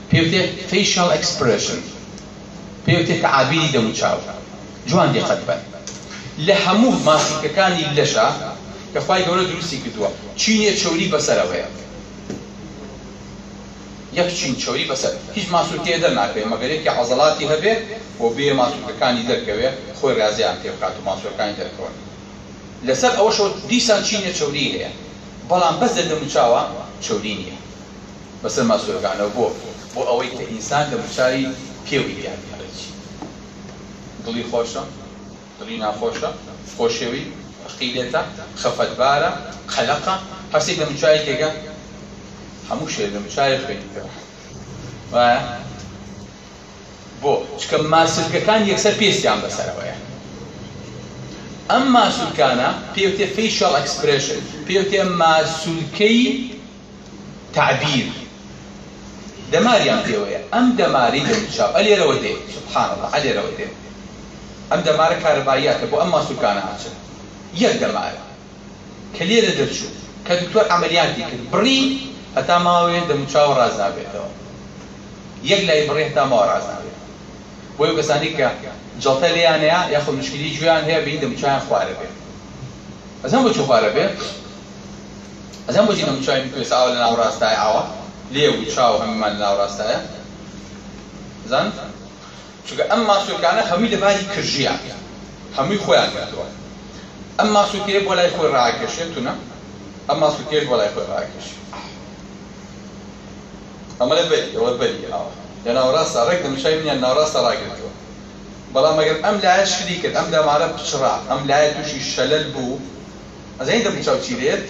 [SPEAKER 1] پێوتێ فیشال ئەکسپرشن پێوتێت کە ئابینی دەموچاو جوان دێ قەت بەن لە هەموو ماسوکەکانی لەشە کەخوای گەورە دروستی کردووە چینە چوری بەسەرەوەیە یەک چین چوری بەسەر هیچ ماسوولتێ دەرناکەێت مەگەرێکی حەزڵاتی هەبێت بۆ بێ ماسوولەکانی دەرکەوێت خۆی رازیان پێ بکات و ماسوولەکانی دەرکەوە لەسەر ئەوە شەوت دیسان چینە چوری هەیە بەڵام بەس دەموچاوە چوری نییە بەسەر ماسوولەکانەوە بۆ بۆ ئەوەی کە ئینسان دەموچاری پێوی دیان دڵی خۆشە دڵی ناخۆشە خۆشێوی قیلێتە خەفەتبارە خەلقە هەرسێک لە مچای تێگە هەموو شێ لە مچای خوێنیتەوە وایە بۆ چکە ماسرگەکان یەکسەر پێستیان بەسەرەوەیە ئەم ماسوولکانە پێوتێ فیشل ئەکسپرشن پێوتێ ماسوولکەی تعبیر دەماریان پێوەیە ئەم دەماری لەچاو ئەلێرەوە دێ سبحان الله ئەلێرەوە دێ ئەم دەمارە کارەباییاتە بۆ ئەم ماسوولکانە هاچن یەک دەمایە کە لێرە دەرچوو کە دکتۆر ئەمەلیاتی کرد بڕی هەتا ماوێ دەموچاو ڕازنابێتەوە یەک لای بڕێ هەتا ماوە ڕازنابێت بۆی کەسانی کە جڵتە لێیانەیە یاخۆ مشکلی گویان هەیە بین دەموچیان خوارە بێت ئەزەم بۆ چ خوارە بێت ئەزەم بۆچی دەموچای کوێساوە لە ناو ڕاستای ئاوە لێ و چاو هەممان لە ناو ڕاستایە زان چونکە ئەم ماسوەکانە هەمووی لەباری کرژیان هەمووی خۆیان کردوە ئەم ماسووتەیە بۆ لای خۆی ڕاکێشێتونە ئەم ماسووتێش بۆ لای خۆی ڕاکێش ئەمە لە بەری ئەوە بەری ئاوە لە ناوڕاستە ڕێک دەمشای منیان ناوڕاستە ڕاگرتووە بەڵام ئەگەر ئەم لایە شری کرد ئەم دامارە پچرا ئەم لایە تووشی شەلل بوو ئەزەی دەم چاو چیرێت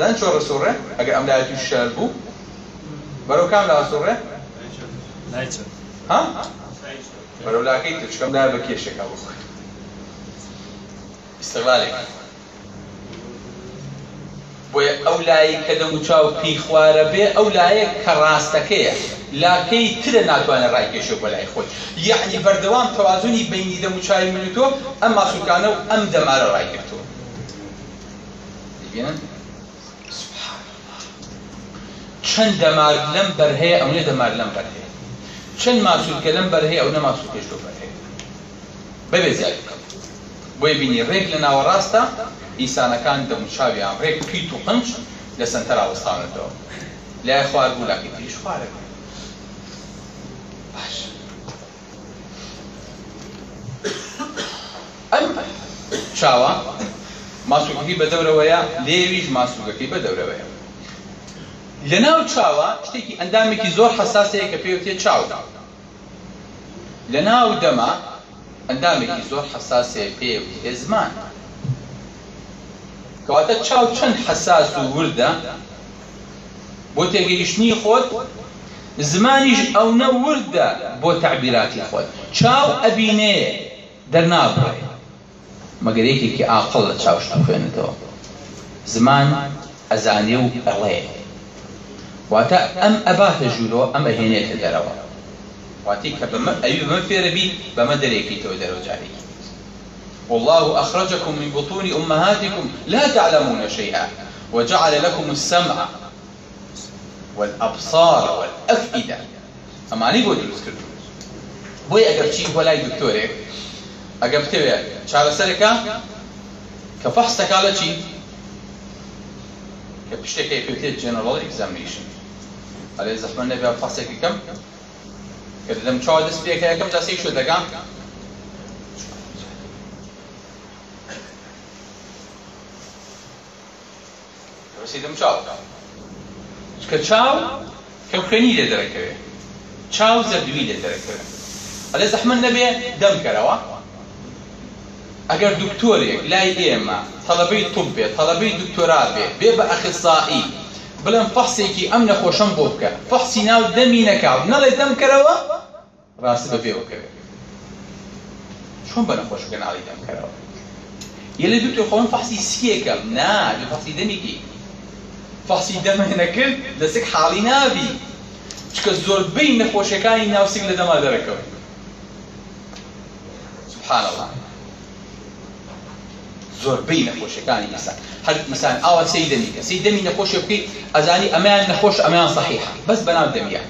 [SPEAKER 1] لەن چۆڕە سوڕێ ئەگەر ئەم لایە تووشی شەل بوو بەرەو کام لا سوڕێ ها بەرەو لاکەی تچکەم دا بە کێشەکە بخۆی استقلالێکی بۆیە ئەو لایە کە دەموچاو پی خوارە بێ ئەو لایە کە ڕاستەکەیە لاکەی ترە ناتوانە ڕایکێشە بۆ لای خۆی یعنی بەردەوام تەوازنی بینی دەموچای منوتۆ ئەم ماسوکانە و ئەم دەمارە ڕایگرتووە چەند دەمار لەم بەرهەیە ئەوێ دەمار لەم بەرهەیە چەند ماسوولکە لەم بەرهەیە ئەو نە ماسوکێش بەرهەیە بەبێ زیاتەکە بۆی بینی ڕێک لە ناوەڕاستە ئیسانەکان دەموچاویان ڕێک پیت و قنج لە سنتەراوەستانەتەوە لای خوار بوو لاکی پێش خوارە باش ئەم چاوە ماسووکی بە دەورەوەیە لێویش ماسووگەکەی بە دەورەوەیە لە ناو چاوە شتێکی ئەندامێکی زۆر حساسەیە کە پێوتێ چاودا لە ناو دەما ئەندامێکی زۆر حساسێ پێ هێزمان کەواتە چاو چەند حساس و وردە بۆ تێگەیشتنی خۆت زمانیش ئەو نەوردە بۆ تعبیراتی خۆت چاو ئەبینێ دەرنابڕێ مەگەرێکێکی ئاقل لە چاوشت خوێنێتەوە زمان ئەزانێ و ئەڵێ واتە ئەم ئەباتە ژوورۆ ئەم ئەهێنێتە دەرەوە واتی کە بەمە ئەوی بەمە فێرەبی بەمە دەرێکیتەوە دەرەوەجارێکی والله أخرجكم من بطون أمهاتكم لا تعلمون شيئا وجعل لكم السمع والأبصار والأفئدة أما أنا بودي بسكرت بوي أقرب شيء ولا دكتوري أقرب تبع شعر سركة كفحصك على شيء كبشتك يفتت جنرال إكزاميشن على زخمان نبي فحصك كم لەم چاوا دەست پێکە یەکەم دەستی شو دەگەم سیدم چاو کە چاو کەمخێنی لێ دەرەکەوێ چاو زەردوی لێ دەرەکەوێ ئەلێ زەحمن نەبێ دەم کەرەوە ئەگەر دکتۆرێک لای ئێمە تەڵەبەی توب بێ تەڵەبەی دکتۆرا بێ بێ بە ئەخسایی بڵێم فەحسێکی ئەم نەخۆشەم بۆ بکە فەحسی ناو دەمی نەکاو نەڵێ دەم کەرەوە ڕاستی بە بێوەکەوێت چۆن بە نەخۆشگەن ئاڵی دەمکەرەوە یە لە دوتێ خۆن فەحسی سکێکەم نا لە فەحسی دەمیگی فەحسی دەمە نەکرد لەسێک حاڵی نابی چکە زۆربەی نەخۆشەکانی ناوسنگ لە دەما دەرەکەوێت سبحانەڵە زۆربەی نەخۆشەکانی ئینسان هەر مثال ئاوا سەی دەمیگە سەی دەمی نەخۆشە بکەیت ئەزانی ئەمەیان نەخۆش ئەمەیان صحیحە بەس بەناو دەمیان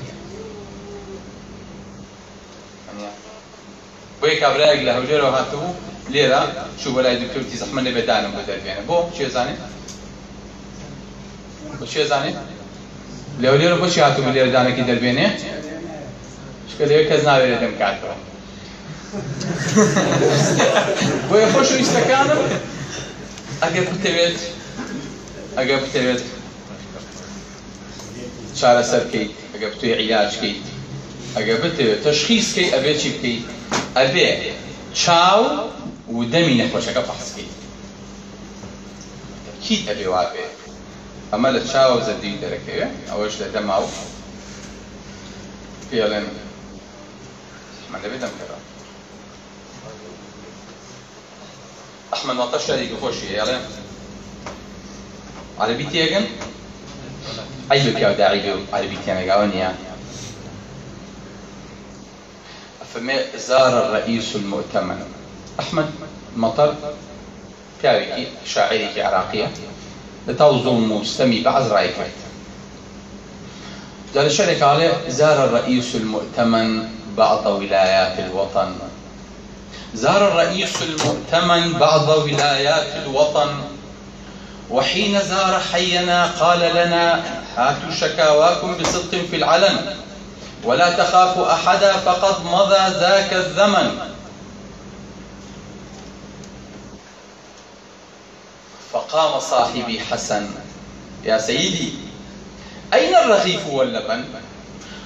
[SPEAKER 1] بۆ یە کابراەک لە هەولێرەوە هاتبوو لێرە چوو بەلای دکتۆرتی زەحمە نەبێدانم بۆ دەربێنە بۆ چێزانێت چێزانێت لە هەولێرە بۆچی هاتوومە لێرەدانێکی دەربێنێ شکە لێ کەس ناوێت دەم کاتەوە بۆ یە خۆش ویستەکانم ئەگەر بتەوێت ئەگەر بتەوێت چارەسەرکەیت ئەگە بتوێ عیاجکەیت ئەگە بتەوێت تەشخیسکەی ئەبێ چی بکەیت ئەبێ چاو و دەمی نەخۆشەکە پەحسکەیت کیت ئەبێ وا بێ ئەمە لە چاو زەردی دەرەکەوێ ئەوەش لە دەما و پێڵێن من دەبێت دەم کەەوە ئەحمد واتە شارێکی خۆشی ئێڵێ عەربی تێگەن ئەی بکیا داعی بێ و عەربی تێنەگاوە نییە فما زار الرئيس المؤتمن أحمد مطر پیاوێکی شاعرێکی عراقیە لە تاو زۆم و سەمی بە عزرای کرد جارە شەرێکاڵێ زار الرئيس المؤتمن بعض ولايات الوطن زار الرئيس المؤتمن بعض ولايات الوطن وحين زار حينا قال لنا هاتوا شكاواكم بصدق في العلن ولا تخاف أحدا فقد مضى ذاك الزمن فقام صاحبي حسن يا سيدي أين الرغيف واللبن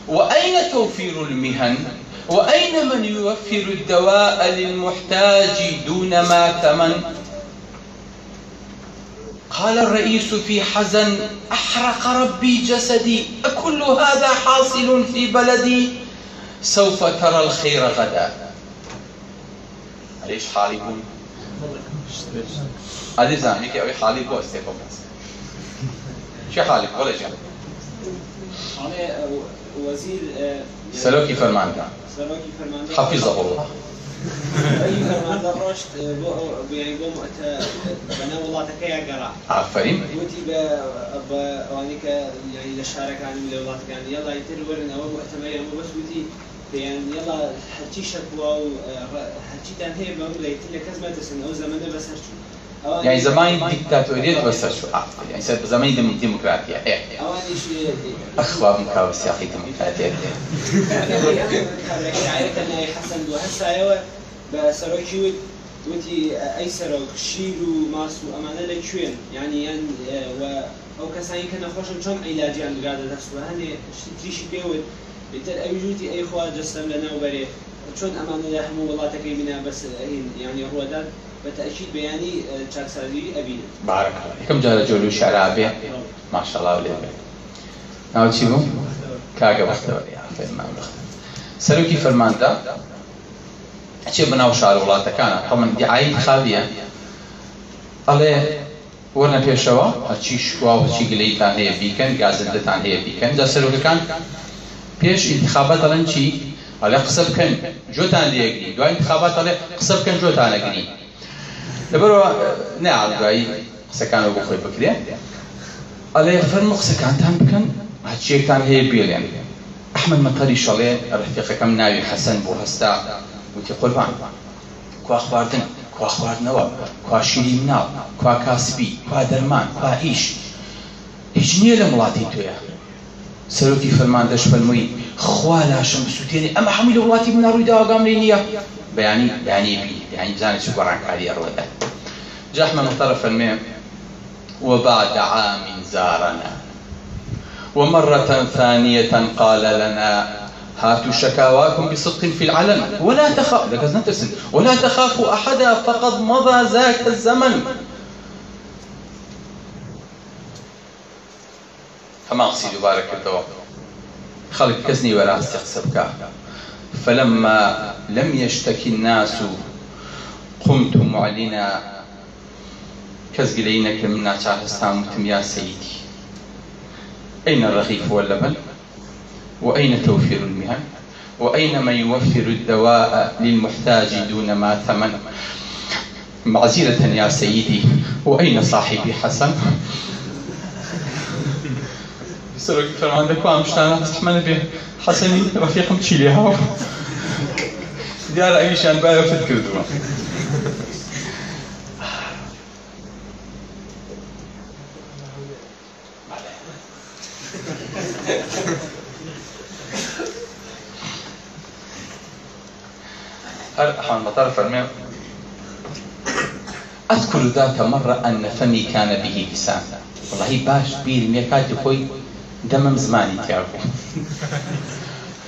[SPEAKER 1] وأين توفير المهن وأين من يوفر الدواء للمحتاج دون ما ثمن قال الرئيس في حزن أحرق ربي جسدي أكل هذا حاصل في بلدي سوف ترى الخير غدا ليش حالي بون هذه زانيك أو حالي بو استيقظ شو حالك ولا شو وزير سلوكي فرماندا سلوكي فرماندا حفظه الله ئافرین وتی بەوانێکە یعنی لە شارەکانی لە وڵاتەکان یاڵ تر وەرن ئەوە ئەتەمەری ئەمە بەسووتی پێیان یاڵا هەرچی شەکووا و هەرچیتان هەیە بەم لەیتی لە کەس بەتەسن ئەو زەمەدە بەسەر چوو یعنی زمانی دیکتاتۆریت بە سەر یعنی سەر زمانی دم دموکراتیا ئەخوام کا سیاقی دموکراتیا حەسەن هەسایەوە بە سەرۆکی وت وتی ئەی سەرۆک شیر و ماس و ئەمانە لە کوێن یعنی یان ئەو کەسانی کە نەخۆشم چۆن ئەیلاجیان درادە دەستوە هەندێ تریشی پێوت بتر ئەویژوتی ئەی خوا جەستەم لە ناوبەرێ چۆن ئەمانە لە هەموو وڵاتەکەی منە بەسەر ئەین یعنی ڕوادات بەتەشید بەیانی چاکسازیری ئەبینێت بارەکە یەکەم جارە جۆلو شەرابێ ماشەڵاو لێ بێت ناوچی بوو کاگە بەستەوەریان سەرۆکی فەرماندا چێ بەناو شار وڵاتەکانە هەڵمن دیعایی خاویە ئەڵێ وەرنە پێشەوە هەچی شوا وچی گلەیتان هەیە بیکەن گازندتان هەیە بیکەن جا سەرۆکەکان پێش انتخابات ئەڵەن چی ئەلێ قسە بکەن جۆتان لێگری دوای انتخابات ئەڵێ قسە بکەن جۆتانەگری لەبەرەوە نەعادایی قسەکان بۆ خۆی بکرێن ئەلێ فەرمو قسەکانتان بکەن هەچیەکتان هەیە بێڵێن ئەحمد مەقەری شەڵێ ڕفیقەکەم ناوی حەسەن بۆ هەستا وتی قوربان کوا خواردن کوا خواردنەوە کوا شیری ناو کوا کاسبی کوا دەرمان کوا ئیش هیچ نییە لە وڵاتی توێە سەرۆکی فەرماندەش فەرمووی خوا لاشم سووتێنێ ئەمە هەمووی لە وڵاتی منە ڕووی داواگام لێ نییە بەیانی دانیبی يعني بزاني شو برعك علي أرودا جحمة من طرف الميم وبعد عام زارنا ومرة ثانية قال لنا هاتوا شكاواكم بصدق في العلن ولا تخافوا ولا تخافوا أحدا فقد مضى ذاك الزمن هەماسی دووبارە کردەوە خەڵک کەسنی وەڕاستی قسە بکە فلما لم يشتكي الناس قمت معلینا کەس گرەی نەکردم ناچار هەستان وتم یا سەیدی ئەینە ڕقیف وە لەبن وأين توفير المهن وأين من يوفر الدواء للمحتاج دون ما ثمن معزيرة يا سيدي وأين صاحبي حسن سرق فرمان دكوا مشتانا تحمل به حسني رفيقم تشيليها دیارە ئەویشان باە فت کردووە. حان بطار فرمي أذكر ذاك مرة أن فمي كان به لسان والله باش بير ميكاتي خوي دمم زماني تعرفه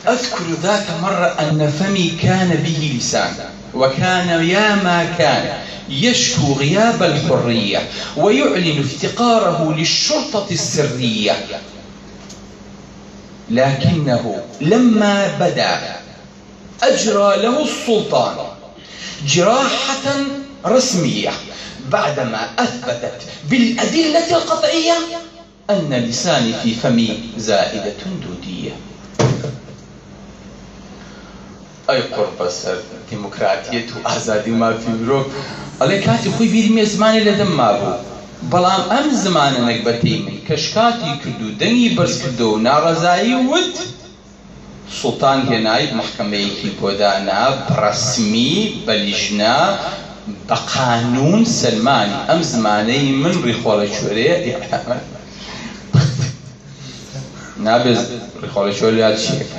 [SPEAKER 1] أذكر ذات مرة أن فمي كان به لسان وكان يا ما كان يشكو غياب الحرية ويعلن افتقاره للشرطة السرية لكنه لما بدا أجرى له السلطان جراحة رسمية بعدما أثبتت بالأدلة القطعية أن لساني في فمي زائدة دودية ئەی قڕ بەسەر دیموکراتیەت و ئازادی و مافیورۆک ئەڵێ کاتی خۆی بیرمێ زمانی لە دەم مابوو بەڵام ئەم زمانەنەک بەتەی من کەشکاتی کرد و دەنگی بەرز کردو و ناڕزایی وت سوڵتان هێنایی محکمەیەکی بۆدانا ڕسمی بەلیژنا بە قانون سلمانی ئەم زمانەی من ڕیخۆڵە چۆرەیە نابێت ڕیخۆڵە چۆریا چیەکە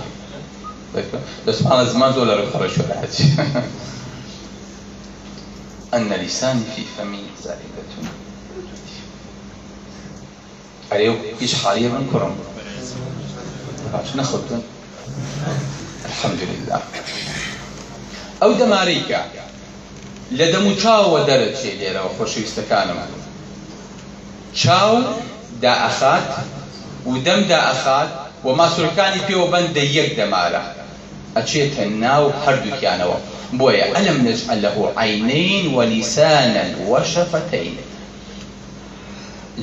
[SPEAKER 1] سبحان زمان زۆر لە ڕوخەڕەش حەجی أن لساني في فمي زائدة عليه إيش حاليا من كرم نخبت الحمد لله ئەو دەمارەیکە لە دەم و چاوە دەرەچێ لێرەوە خۆشویستەکانم چاو دائەخات و دەم دائەخات و ماسوورەکانی پێوە بەندە یەک دەمارە ئەچێتە ناو هەردووکیانەوە بۆیە ئەلم نجعل له عینین ولیسانا وشفتین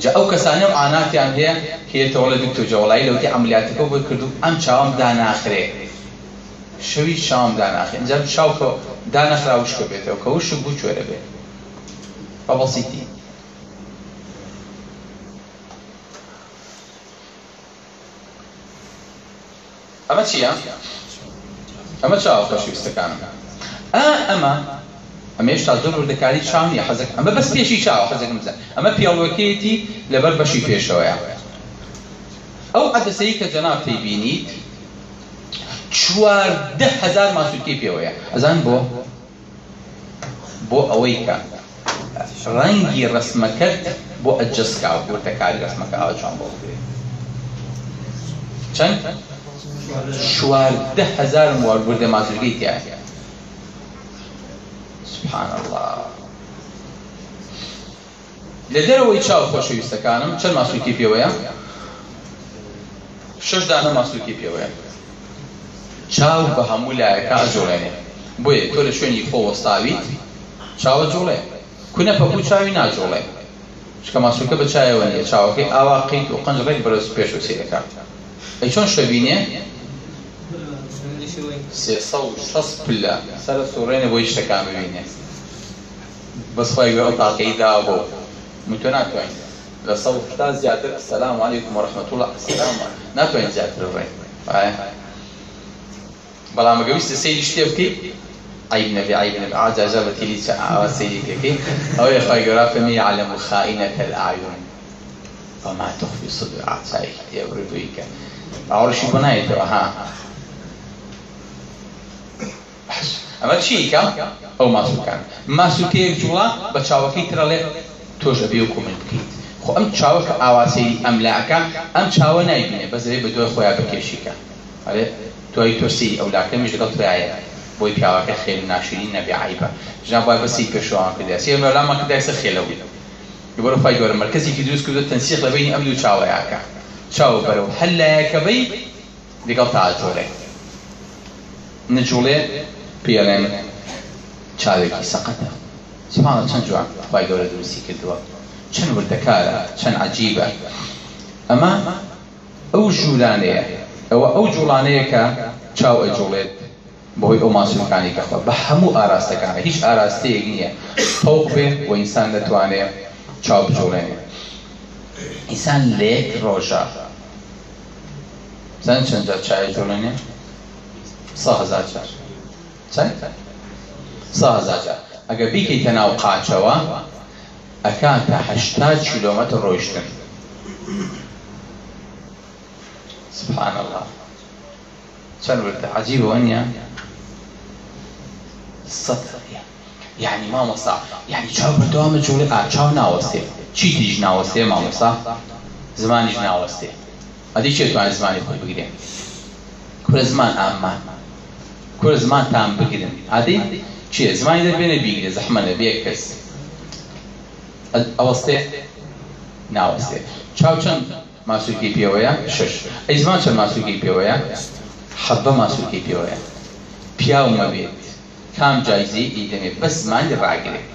[SPEAKER 1] جا ئەو کەسانم ئاناتیان هەیە هێتەوە لە دکتۆ جەوڵایی لەوتی ئەملیاتەکە بۆی کردو ئەم چاوم داناخرێ شەوی چاوم داناخێ جا چاوکە دانەخرا وشکە بێتەوە کە وشک بوو چێرە بێت بەبسیتی ئەمە چییە؟ ئەمە چاوە خۆشویستەکانم ئەمە ئەمێشتا زۆر وردەکاری چاونی حەزەک ئەمە بەس پێشی چاوە حەزەکەم بزە ئەمە پیاڵەکەیەتی لەبەر بەشی پێشەوەیە ئەو ئەدەسەی کە جەناتەی بینیت چواردە هزار ماسوکی پێوەیە ئەزان بۆ بۆ ئەوەی کە ڕەنگی ڕسمەکەت بۆ ئەجسکا و بۆ تەکاری ڕسمەکە ئاوە چۆن بۆ چەند؟ شواردە هزار موارد بردە مازورگەی تیاە سبحان الله لە دەرەوەی چاو خۆشەویستەکانم چەند ماسووکی پێوەیە شش دانە ماسووکی پێوەیە چاو بە هەموو لایەکە ئاجۆڵێنێ بۆیە تۆ لە شوێنی خۆ وەستاویت چاوە جوڵێ کونە پەپوو چاوی ناجۆڵێ شکە ماسووکە بە چایەوە نیە چاوەکەی ئاواقیت و قنج ڕێک بەرز پێش و سیرەکە ئە چۆن شەوینێ پلە سەر سوڕێنە بۆی شتەکان ببینێ بەسخوای ئەو تاقیی دا بۆ من تۆ ناتوانین لە سەتا زیاتر سەسلام علیکم ڕحمەتوڵ سلام ناتوانین زیاتر بڕێن بەڵام مەگەویستە سەیری شتێ بکەیت عيب نبي عيب نبي عاد أجابت لي شاء وسيدك أو يا أخوي جرافمي يعلم خائنة الأعين وما تخفي صدور عتائك يبردوك ئەوڕشی بۆ نایێتەوە ها ئەمە چیکە ئەو ماسوکان ماسوکەیەک جوڵە بە چاوەکەی ترە لێ تۆژە بێ و کومنت بکەیت خۆ ئەم چاوەکە ئاواسی ئەملاکە ئەم چاوە نایبێ بەزێ بە دوای خۆیان بکێشیکە ئەێ توی تۆسی ئەو لاکەمیش لەگەڵ توایە بۆی پیاوەکە خێل ناشرین نەبی عیبە ژان بای بەسی پێشوان کردی سێ مەلامەکە دایسە خێلەوی لەبەر فای گەۆرە مرکزی دروست کردو تەنسیق لەبینی ئەم دوو چاوەیەکە چاو بەرەو هەلایەکەبەی لەگەڵ تاجۆرێ نجوڵێ پێڵێن چاوێکی سەقەتە سبحانە چەند جوان خی گەورە دروستی کردووە چەند وردەکارە چەند عجیبە ئەمە ئەو ژوورانەیە ئەوە ئەو جوڵانەیە کە چاو ئەجوڵێت بەهۆی ئەو ماسومەکانی کەخوا بە هەموو ئاراستەکانە هیچ ئاراستەیەک نییە تۆق بێ و ئینسان دەتوانێت چاو بجوڵێنێ ئیسان لێک ڕۆژە زان چەندە چای جوڵێنێ سەهزار چار چای سەهزار چار ئەگە بیکەیتە ناو قاچەوە ئەکاتە هەشتا کیلۆمەتر ڕۆیشتن سبحان الله چەند وردە عجیب وەنیە سەد يعني ما مصع يعني شاو بدوام جولي آه شاو ناوسي چیتیش ناوەستێ مامۆسا زمانیش ناوەستێ ئەدی چێتوانێت زمانی خۆی بگرێ کورە زمان ئامان کورە زمان تام بگرن عادی چیە زمانی دەبێنە بیگرێ زەحمە لە بێ کەس ئەوەستێ ناوەستێ چاو چەند ماسوکی پێوەیە شش ئەی زمان چەند ماسوکی پێوەیە حەبە ماسوکی پێوەیە پیاو مەبێت کام جایزی ئیدەمێ بەس زمانی ڕاگرێت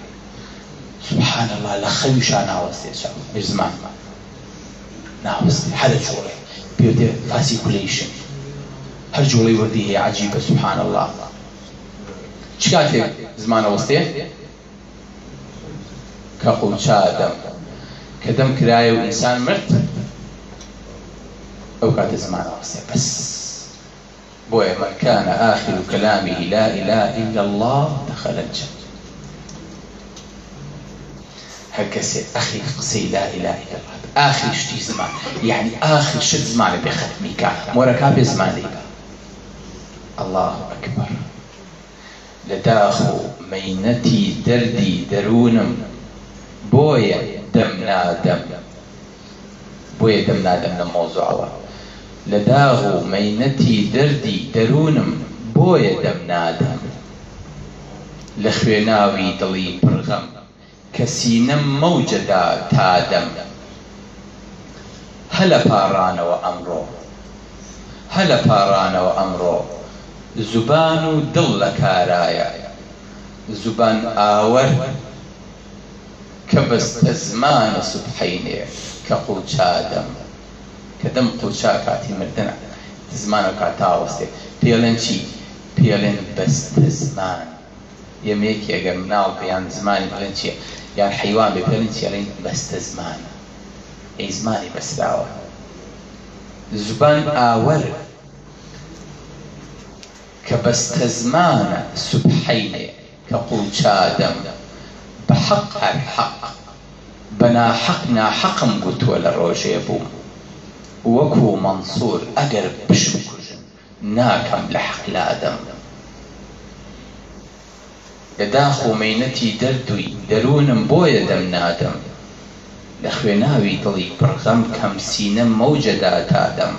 [SPEAKER 1] سبحانەما لە خەویشان ناوەستێ چاو زمان ناوەستی هەرە جۆڵێ پێوتێ فاسی کولەیشن هەر جۆڵی وردی هەیە عجیب بە سبحان الله چ کاتێک زمانەوەستێ کە قوچا دەم کە دەم کرایە و ئینسان مرد ئەو کاتە زمانەوەستێ بەس بۆیە مەکانە ئاخر و کەلامی لا إله إلا الله دخل الجنة هەرکەسێ ئەخی قسەی لا ئیلاهی لە ئاخری شتی زمان یعنی ئاخری شت زمانە بێ ختمی کا مۆرەکە بێ زمانی الله ئەکبەر لە داخ و مەینەتی دەردی دەروونم بۆیە دەم نادەم بۆیە دەم نادەم لە مۆزوعەوە لە داغ و مەینەتی دەردی دەروونم بۆیە دەم نادەم لە خوێناوی دڵی پرغەم کە سینەم مەوجەدا تادەم هەلە پارانەوە ئەمڕۆ هەلە پارانەوە ئەمڕۆ زوبان و دڵ لە کارایە زوبان ئاوەر کە بەستە زمانە سوبحینێ کە قوچادەم کە دەم قوچا کاتی مردنە زمانە کاتاوەستێ پێڵەن چی پێڵێن بەستە زمان یەمێک ئەگەر مناڵ پێیان زمانی بڵێن چییە یا حیوان بێ پێڵین چێڵین بەستە زمانە ئەی زمانی بەسراوە زبان ئاوەر کە بەستە زمانە سوبحینێ کە قوڵ چادەم بە حەق هەر حەق بەنا حەق ناحەقم گوتووە لە ڕۆژێ بووم وەکو منسوور ئەگەر بشکوژم ناکەم لە حەقلادەم لە داخ و مینەتی دەردووی دەروونم بۆیە دەم نادەم لە خوێناوی دڵی پڕغەم کەم سینە مەوجەدا تادەم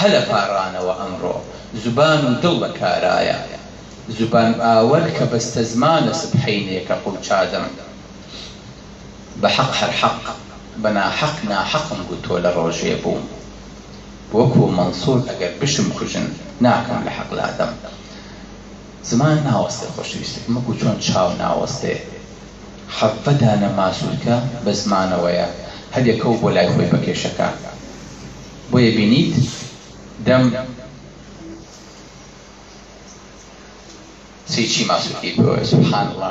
[SPEAKER 1] هەلە پارانەوە ئەمڕۆ زوبان و دڵ لە کارایە زوبان ئاوەر کە بەستە زمانە سبحینێکە قوچادەم بە حەق هەر حەق بە ناحەق ناحەقم گوتۆ لە ڕۆژێ بووم وەکو منسوور ئەگەر بشم خوژن ناکەم لە حەقلادەم زمان ناوەستێ خۆشویستێک مەکو چۆن چاو ناوەستێ حەفەدانە ماسوولکە بە زمانەوەیە هەدێکەو بۆ لای خۆی بە کێشەکە بۆیە بینیت دەم سێکی ماسوکی بۆە سبحانڵە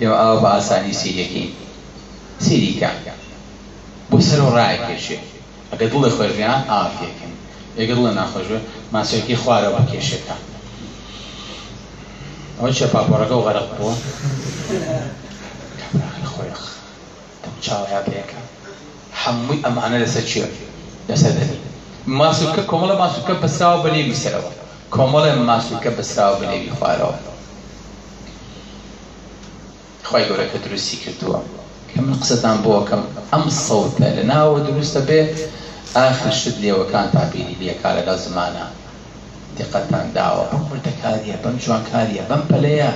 [SPEAKER 1] ئێوە ئەو بە ئاسانی سیریەکی سیریکە بۆ سەر و ڕای کێشێ ئەگە دڵی خۆژیان ئافیەکەن ئەگەر لە ناخۆشوە ماسوکی خوارەوە کێشەکە ئەو چە پاپۆرەکە و غەرق بووە خۆی چاوەیا پێەکە هەمووی ئەمانە لەسەر چێ لەسەر دەنی ماسوکە کۆمەڵە ماسوکە بەسراوە بە لێوی سەرەوە کۆمەڵە ماسوکە بەسراوە بە لێوی خوارەوە خی گەورەکە دروستی کردووە کە من قسەتان بۆکەم ئەم سەوتە لە ناوە دروستە بێت ئاخر شت لێوەکان تاپیری لێکا لەلا زمانە دقتان داوە ئەم خوردە کاریە بەم جوان کاریە بەم پلەیە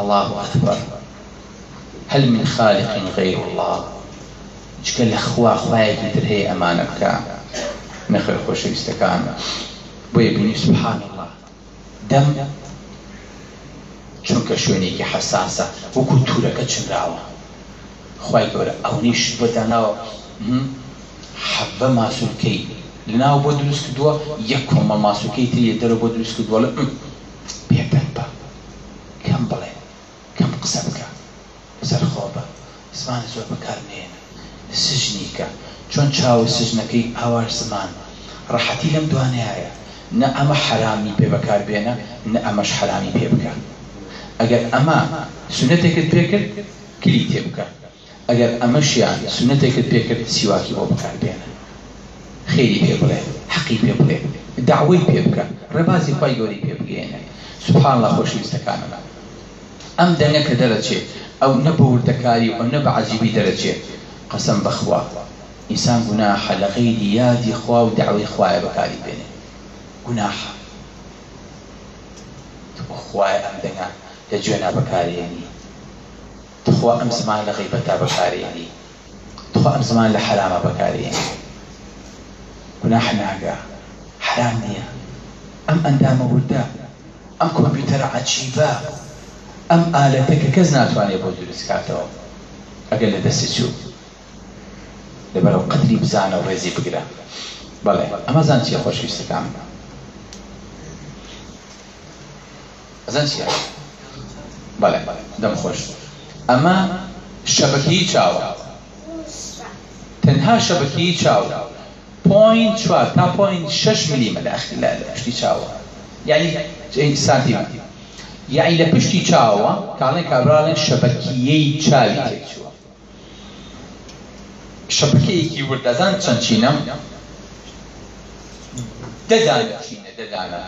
[SPEAKER 1] الله ئەخبەر هەل من خالقین غیر الله چکە لە خوا خوایەکی تر هەیە ئەمانە بکە نەخێر خۆشەویستەکان بۆیە بینی سبحان الله دەم چونکە شوێنێکی حساسە وەکو تورەکە چراوە خی گەورە ئەو نیش بۆ داناوە حەبە ماسوولکەی لەناو بۆ دروست کردووە یەک کۆمە ماسوکەی تریە دەرە بۆ دروست کردووە لە پێدەر بە کەم بڵێ کەم قسە بکە سەرخۆ بە زمان زۆر بەکار نێنە سژنیکە چۆن چاو سژنەکەی ئاوار زمان ڕەحەتی لەم دوانەیە نە ئەمە حرامی پێ بەکار بێنە نە ئەمەش حرامی پێ بکات ئەگەر ئەمە سونەتێکت پێکرد کلی تێ بکە ئەگەر ئەمەشیان سونەتێکت پێکرد سیواکی بۆ بەکار بێنە خێری پێ بڵێ حەقی پێ بڵێ داوای پێ بکە ڕێبازی پای گۆری پێ بگەێنێ سوبحان لە خۆشویستەکانەدا ئەم دەنگە کە دەرەچێت ئەو نەبوردەکاری و نە بە عجیبی دەرەچێت قەسم بەخوا ئینسان گوناح لە غەیری یادی خوا و داوای خوایە بەکاری بێنێ گوناح خوایە ئەم دەنگە لە جوێنا بەکارێنی تخوا ئەم زمان لە غیبەتا بەکارێنی تخوا ئەم زمان لە حرامە بەکارێنی گوناح ناگا حرام نییە ئەم ئەندامە وردە ئەم کۆمپیوتەر عجیبە ئەم ئالەتە کە کەس ناتوانێت بۆ دروستکاتەوە ئەگەر لە دەستی چوو لەبەرەوە قدری بزانە و ڕێزی بگرە بەڵێ ئەمەزان چیە خۆشویستەکان ئەزان چیە بەڵێ دەم خۆش ئەمە شەبەکی چاوە تەنها شەبەکی چاوە پوین چوار تا پوین شش ملیمە لە پشتی چاوە یعنی سانتی یعنی لە پشتی چاوە کاڵێن کابراڵێن شەبەکیەی چاوی تێکچوە شەبەکەیەکی وردەزان چەند چینە دەدان چینە دەدانە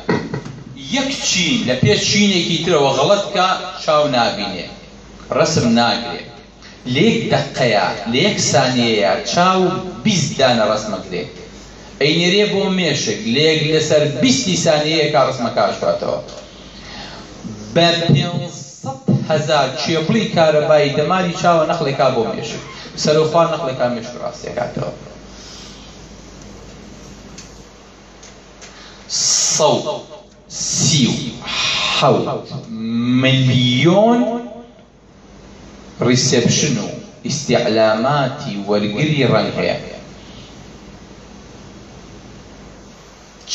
[SPEAKER 1] یەک چین لە پێش چینێکی ترەوە غەڵەت کە چاو نابینێ ڕسم ناگرێت لێک دقەیە لە یەک سانیەیە چاو بیست دانە ڕسمەکرێت ئەینێ بۆ مێشک لێک لەسەر بیستی سانەیە کارڕسمەکاش باتەوە بە هزار چێپڵی کارەبایی دەماری چاوە نەخڵێکا بۆ مێشک سەرخوا نەخڵێکا مێشک ڕاستیەکاتەوە صوت سی و حوت ملیۆن ریسپشن و ئیسیعلاماتی وەرگری ڕەنگ هەیە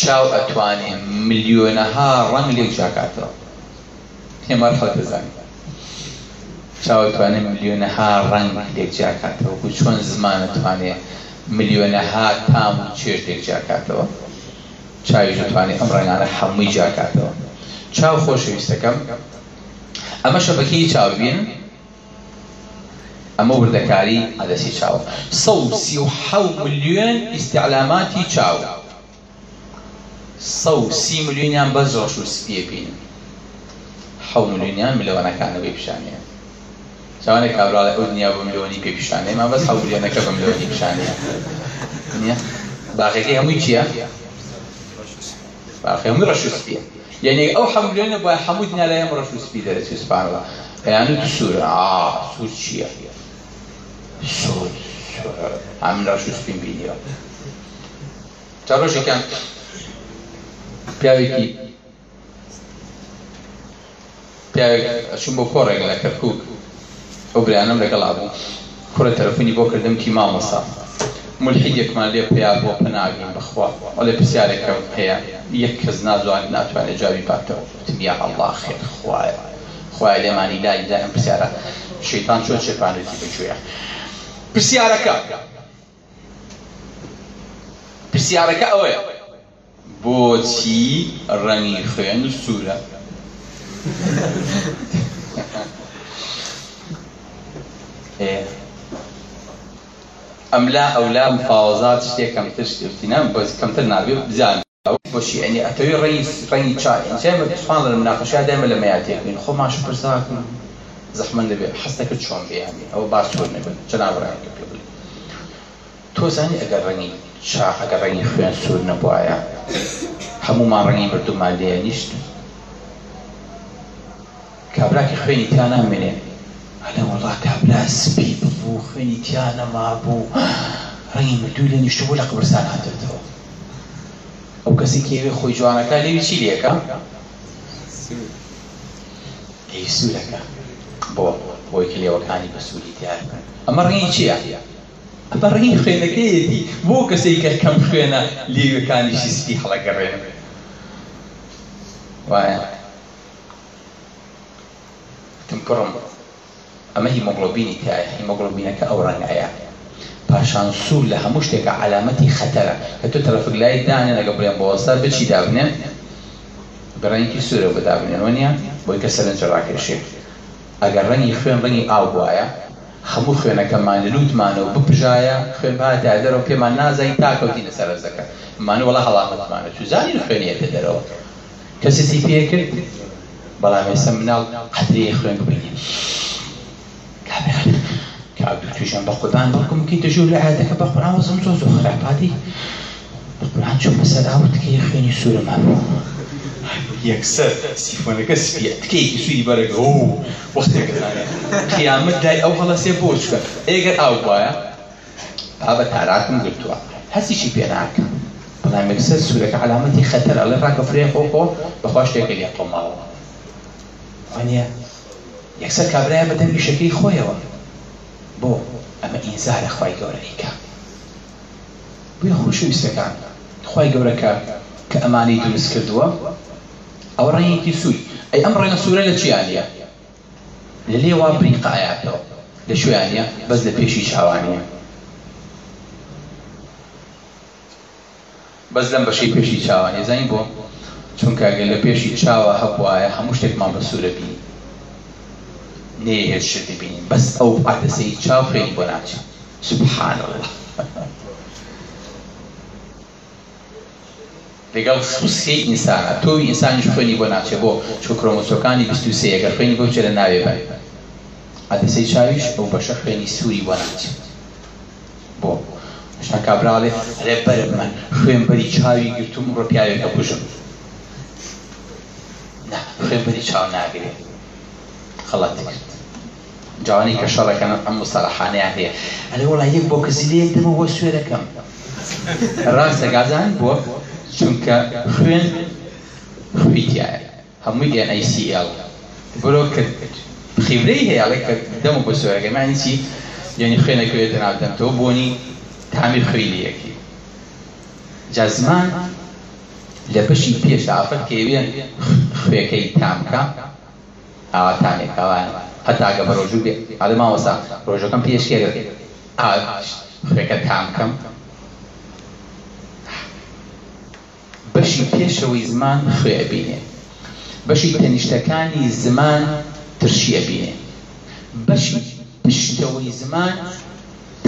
[SPEAKER 1] چاو ئەتوانێ ملیۆنەها ڕەنگ لێک چاکاتەوە ئێمە خەتەزانانی چاوەتوانێت ملیۆنەها ڕەنگ لێک جیاکاتەوە و چۆن زمانەتوانێت ملیۆنەها تام و چێش لێک جیاکاتەوە چاویش دەتوانێت ئەم ڕێگانە هەمووی جیاکاتەوە چاو خۆشەویستەکەم ئەمە شەبەکی چاوبین ئەمە وردەکاری ئەدەسی چاوە سە و سی و حە ملیۆن ئیسعلاماتی چاوە سە سی میلیۆنیان بە زۆش و سپیەبین ح میلیۆنیان ملەوانەکانەوەی پیشانیان چاوانێک کابراڵە ئەو دنیا بۆ میلیۆنی پێ پیشانێمان بەس هەولێنەکە بە میلیۆنی پیشانە باقیەکەی هەمووی چییە؟ باقی هەمووی ڕەش و سپیە یعنی ئەو حەملیۆنە بۆ هەموو دنیا لای ئەم ڕەش و سپی دەرەچێت سپانەوە یعنی سوور سوور چییە؟ سوور ئەم ڕەش و سپین بینیەوە چا ڕۆژێکیان پیاوێکی پیاوێکچوم بۆ کۆڕێک لە کەرکک ئەو بریانم لەگەڵا بوو کوڕە تەرەفنی بۆ کردم کی مامۆسا ملحیدێکمان لێ پیا بۆ پناگەین بخوا ئەڵێ پرسیارێکم هەیە یەک کەس نازوانانی ناتوانێت جاوی پاتەوەتمیا ئەله خێر خوایە خوای لێمانی لای دام پرسیارە شیتان چۆن شێپانێتی بچوە پرسیارەکە پرسیارەکە ئەوەیە بۆچی ڕەنی خوێن سوورە ئەم لا ئەو لا مفاوزات شتێکم تر گرتینم بۆ کەمتر نابێ بزان بۆشی ئەنی ئەتەوی ڕێی ڕەنی چاینجێمە پخوان لە مناقەشا دێمە لە مەیاتێکین خۆماش پرساکن زەحمن دەبێت حستەکە چۆن بێیانی ئەو باش تۆ نەبن چناوڕای تۆ زانی ئەگەر ڕەنی شاخەکە ڕەنی خوێن سوور نەبووایە هەموومان ڕەنی بردومان لێە نیشت کابراکی خوێنی تیان نامێنێ هەلە وڵا کابرا سپی ببوو خوێنی تیان نەما بوو ڕەنی مردوو لە نیشت بوو لە قبرستان هاتێتەوە ئەو کەسی کێوێ خۆی جوانەکە لێوی چی لەکە ئەی سوولەکە بۆ بۆی کلێوەکانی بە سووری دیارکەن ئەمە ڕێی چیە؟ بەڕین خوێنەکەیەتی بۆ کەسێک کە کەم خوێنە لێوەکانی شیستی هەڵەگەڕێن وایە تم کڕم ئەمە هیمۆگلۆبینی تایە هیمۆگلۆبینەکە ئەوڕەنگایە پاشان سوور لە هەموو شتێکە علامەتی خەتەرە کە تۆ تەرەفک لای دانێ لەگە بڵێن بۆ وەستا بچی دابنێن بەڕێنکی سوورە بەدابنێنەوە نیە بۆی کە سەرنجە ڕاکێشێ ئەگەر ڕەنی خوێن ڕەنی ئاو بواە هەموو خوێنەکەمانە لووتمانەوە بپژایە خوێنباتیا دەرەوە پێمان نازای تاکەوتی لەسەر زەکە مانەوەڵە هەڵامەتمانە چزانی خوێنێتە دەرەوە کەسسی پێ کرد بەڵام ێستا مناڵ قدرێ خوێن ببینین توشان بە خوددان بەڵکم کی دەژور لە عادەکە بە قڕاوە زم زۆ زۆ خراپاتی بەقران چۆ مەسەر ئاوت کە خوێنی سوورمان بوو. یەکسەر سیفۆنەکە سپیەکەی سوی بەرەگە و وەستێکدانێت قیامەت دای ئەو هەڵەسێ بۆچکە ئێگەر ئاو وایە بابە تاراکم گرتووە هەسیشی پێناکە بەڵام یەکسەر سوورەکە علامەتی خەتەر ئەڵێ ڕاکە فرێ خۆخۆ بەخوا شتێکە لێ قۆماوە وانە یەکسەر کابراە بەدەم ئیشەکەی خۆیەوە بۆ ئەمە ئینزارە خی گەورەیکە بێ خۆشویستەکان خی گەورەکە کە ئەمانی دروست کردووە ئەو ڕێیەکی سووی ئەی ئەم ڕێنە سوورە لە چیانە لە لێوا بریقاایاتەوە لە شویانە بەس لە پێشی چاوانە بەس لەم بەشەی پێشی چاوانە زانین بۆ چونکەگە لە پێشی چاوە هەبواە هەموو شتێکمان بە سوورە بینی نێ هێز شتی بینین بەس ئەو پاتەسەی چاو فرێن بۆ ناچێت سبحان الله لەگەڵ خوسیی ئینسانە تۆوی ئینسانیش خوێنی بۆ ناچێت بۆ چۆ کرۆمۆسۆکانی 23 ئەگەر خوێنی بۆ چێرە ناوێ بای ئەدەسی چاویش ئەو بەشە خوێنی سووری بۆ ناچێت بۆ شتا کابراڵێ ئەلێ بەرە من خوێن بەری چاوی گرتوم ڕۆپیاوێکە بژم خوێن بەری چاو ناگرێت خەڵەت کرد جوانی کە شەڕەکەن ئەم سەرحانیان هەیە ئەلێ وڵای یەک بۆ کەسی لێ دەمە بۆ سوێرەکەم ڕاستە گازان بۆ چونکە خوێن خویتیایە هەمووی دیان ئەیسیL بۆ کرد خیبرەی هەیەڵێک کە دەم بۆ سۆرەگەمانی چی یعنی خوێنەکەوێت ناودەم تۆ بۆنی تامیر خوێنیەکی جازمان لە بەشی پێش ئافر کێوێن خوێەکەی تامکە ئاواتانێکوان هەتاگە بە ڕۆژوو بێ ئادەماوەسا ڕۆژەکەم پێشێ خوێەکە تامکەم بەشی پێشەوەی زمان خوێبینێ بەشی تەنیشتەکانی زمان ترشیە بینێ بەشی پشتەوەی زمان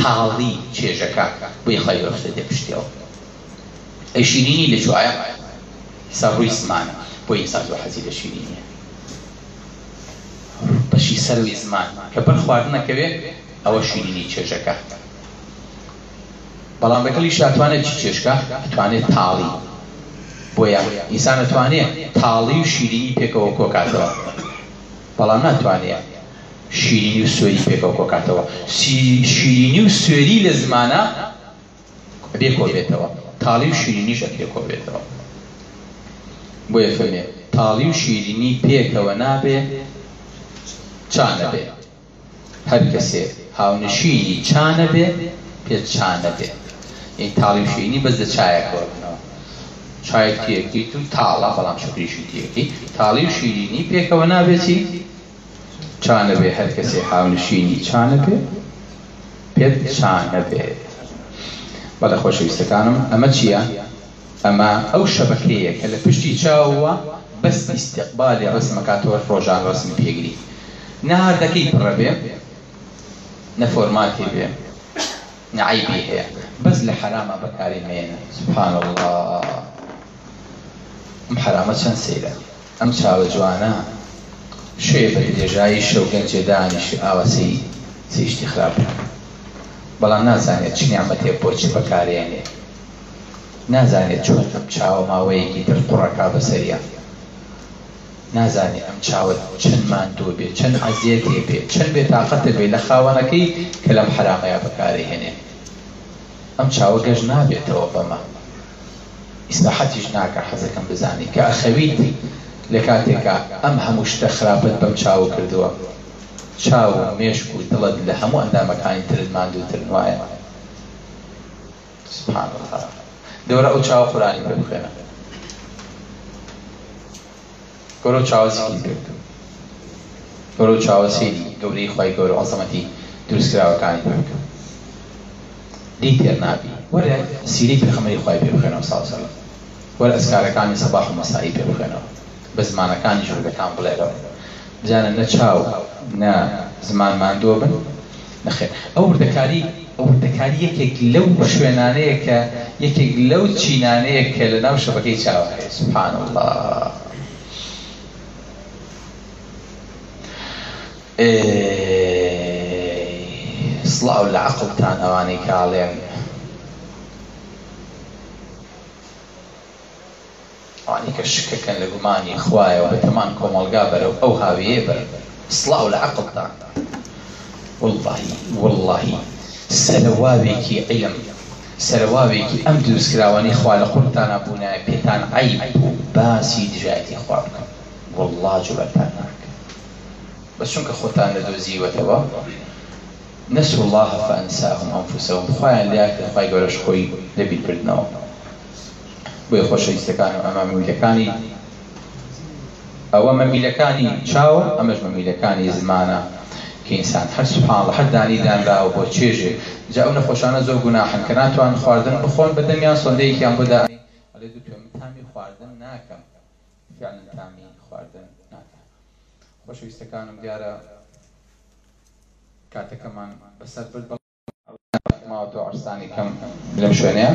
[SPEAKER 1] تاڵی چێژەکە بۆی خی بەفتە دەپشتەوە ئەی شیرینی لە جوایە سەڕووی زمانە بۆی ئینسان زۆر حەزی لە شیرینیە بەشی سەروی زمان کە بەر خواردنەکەوێت ئەوە شیرینی چێژەکە بەڵام بەکەلی شاتوانێت چی چێشکە توانێت تاڵی بۆیە ئینسان ئەتوانێت تاڵی و شیرینی پێکەوە کۆکاتەوە بەڵام ناتوانێت شیرینی و سوێری پێکەوە کۆکاتەوە شیرینی و سوێری لە زمانە بێکۆ بێتەوە تاڵی و شیرینیش ئەکێکۆ بێتەوە بۆیە فەرمێ تاڵی و شیرینی پێکەوە نابێ چانە بێ هەر کەسێ هاونشینی چانە بێ پێ چانە بێ این تاڵی و شیرینی بەز لە چایەکەوە بنەوە چایەک تیەکی تم تاڵا بەڵام شکریشی تیەکی تاڵی و شیرینی پێکەوە نابێتی چانە بێ هەر کەسێ هاونشینی چانە بێ پێت چانە بێت بەدە خۆشەویستەکانم ئەمە چییە؟ ئەمە ئەو شەبەکەیە کە لە پشتی چاوە بەس ئیسیقبالی ڕسمەکاتەوە ڕۆژان ڕسم پێگری ناردەکەی پڕەبێ نەفۆرماتی بێ نعیبی هەیە بەس لە حرامە بەکاری مێنە سبحان الله ئەم حرامە چەند سەیرە ئەم چاوە جوانە شوێ بەری دێژایی شەوگەنجێ دانیش ئاوەسی سیشتی خراپ بەڵام نازانێت چنیامەتێ بۆچی بەکارێنێ نازانێت چۆن ئەم چاوە ماوەیەکی تر قوڕەکە بەسەریە نازانێت ئەم چاوت چەند ماندوو بێ چەند عزیەتێ بێ چەند بێ تااقەتە بێ لە خاوەنەکەی کە لەم حرامەیە بەکارێ هێنێ ئەم چاوە گەشت نابێتەوە بەمە ئیسلاحەتیش ناکە حەزەکەم بزانی کە ئەخەویتی لە کاتێکا ئەم هەموو شتە خراپەت بەم چاو کردووە چاو مێشک و دڵت لە هەموو ئەندامەکانی ترت ماندووتر وایە دەورە ئەو چاو قورانی پێ بخێنە گەۆ چاوەزی کردو گەۆ چاوەسیری گەورەی خی گەورە ئاسەمەتی دروستکراوەکانی پێ بکە دی تێر نابی وەرە سیری پێخەمەی خی پێ بخێنەوە ساوسەڵ وەرە ئەسکارەکانی سەباح و مەسایی پێ بخێنەوە بە زمانەکانی ژورگەکان بڵێرەوە بجانە نە چاو نە زمانماندۆ بن نەخێن ئەو وردەکاری ئەوردەکاری یەکێک لەو شوێنانەیە کە یەکێک لەو چینانەیە کە لە ناو شەبەکەی چاوە سبحان الله ئێ سڵاو لە عقلتان ئەوانەی کاڵێن ئەوانی کە شکەکەن لە گومانی خوایەوە بەتەمان کۆمەلگا بەرەو ئەو هاویێ بەر سڵاو لە عقلتان واللهی واللهی سەرواوێکی عیلم سەرواوێکی ئەم دروستکراوانی خوا لە قورتان نبوونای پێتان عیب باسی دژایەتی خوا بکەن والله جوەتان ناکە بە چونکە خۆتان لە دۆزیوەتەوە نسوا الله فانساهم انفسهم خوایان لیاکرد خی گەورەش خۆی لەبییر کردنەوە بۆی خۆشەویستەکان و ئەمە میلەکانی ئەوە مەمیلەکانی چاوە ئەمەش مەمیلەکانی زمانە کەئسان هەر سوپان لە هەر دانیداندا و بۆ چێژێ جا ئەو نەخۆشانە زۆر گوناحن کە ناتوان خواردن بخۆن بەدەمیان سندەیەکیان بۆدا ئەڵێ دو تامی خواردن ناکەم فیانن تامی خواردن ناکەم خۆشەویستەکانم دیارە کاتەکەمان بەسەر بردماوەۆ ئەرسانی کەم لەم شوێنەیە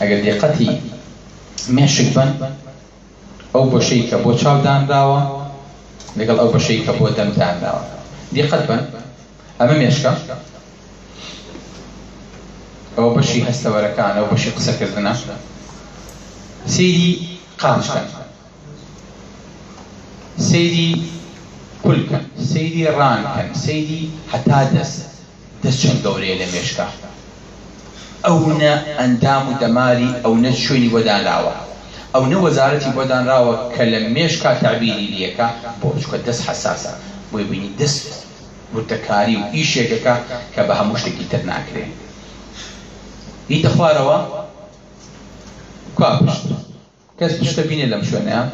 [SPEAKER 1] ئەگەر دقەتی مێشک بن ئەو بەشەی کە بۆ چاودانداوە لەگەڵ ئەو بەشەی کە بۆ دەمدانداوە دقت بن ئەمە مێشکە ئەو بەشی هەستەوەرەکان ئەو بەشی قسەکردنە سری قامشکە سری کولکن سەیری ڕانکەن سەیری هەتا دەست دەست چەند گەورەیە لە مێشکە ئەوە ئەندام و دەماری ئەو نە شوێنی بۆدانراوە ئەو نە وەزارەتی بۆدانراوە کە لە مێشکا تابیری لەکە بۆ بچکە دەست حساسە بۆی بینی دەست وتەکاری و ئیشێکەکە کە بە هەموو شتێکی تر ناکرێ هیتە خوارەوە کاپشت کەس پشتە بینێ لەم شوێنەیە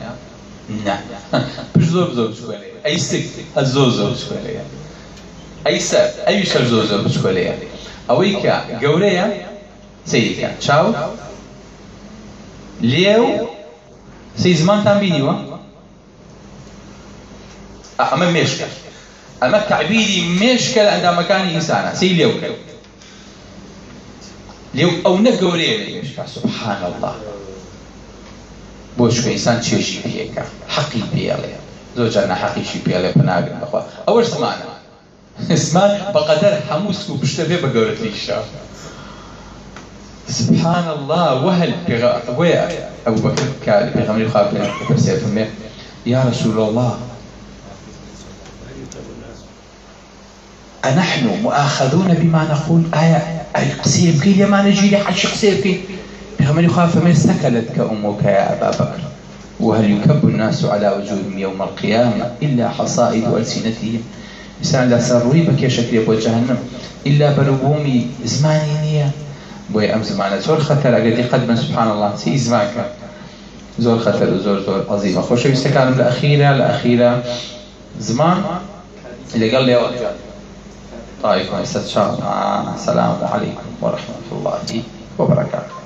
[SPEAKER 1] نه پشت زۆر زۆر شوێنێ ئەی سک زۆر زۆر بچکۆلەیە ئەی سەر ئەوی شەر زۆر زۆر بچکۆلەیە ئەوەی کە گەورەیە سیریکە چاو لێو سی زمانتان بینیوە ئەمە مێشکە ئەمە تعبیری مێشکە لە ئەندامەکانی ئینسانە سی لێو کرد لێو ئەو نەگەورەیە لە مێشکە سبحان الله بۆ شکە ئینسان چێژی پێکە حەقی پێڵێ زۆرجار نەحەقیشی پێڵێ پناگرن بخوا ئەوەش زمانە اسمان بەقەدەر هەمووس و پشتە بێ بە گەورەتیشە سبحان الله وهل ويا أبو بكر كالبيغمبر يخاف يا رسول الله أنحن مؤاخذون بما نقول آية أي قصير كي لما نجي لحد شخصير كي بيغمبر يخاف من سكلتك أمك يا أبا بكر وهل يكب الناس على وجوههم يوم القيامة إلا حصائد ألسنتهم مثلا لا سروي بك شكل بو جهنم إلا بلوبومي زماني نية بو أم زمانة زور خطر أقدي قد من سبحان الله سي زمانك زور خطر زور زور عظيمة خوش بيستكان الأخيرة الأخيرة زمان اللي قال لي أوجه طيب إن شاء الله السلام عليكم ورحمة الله وبركاته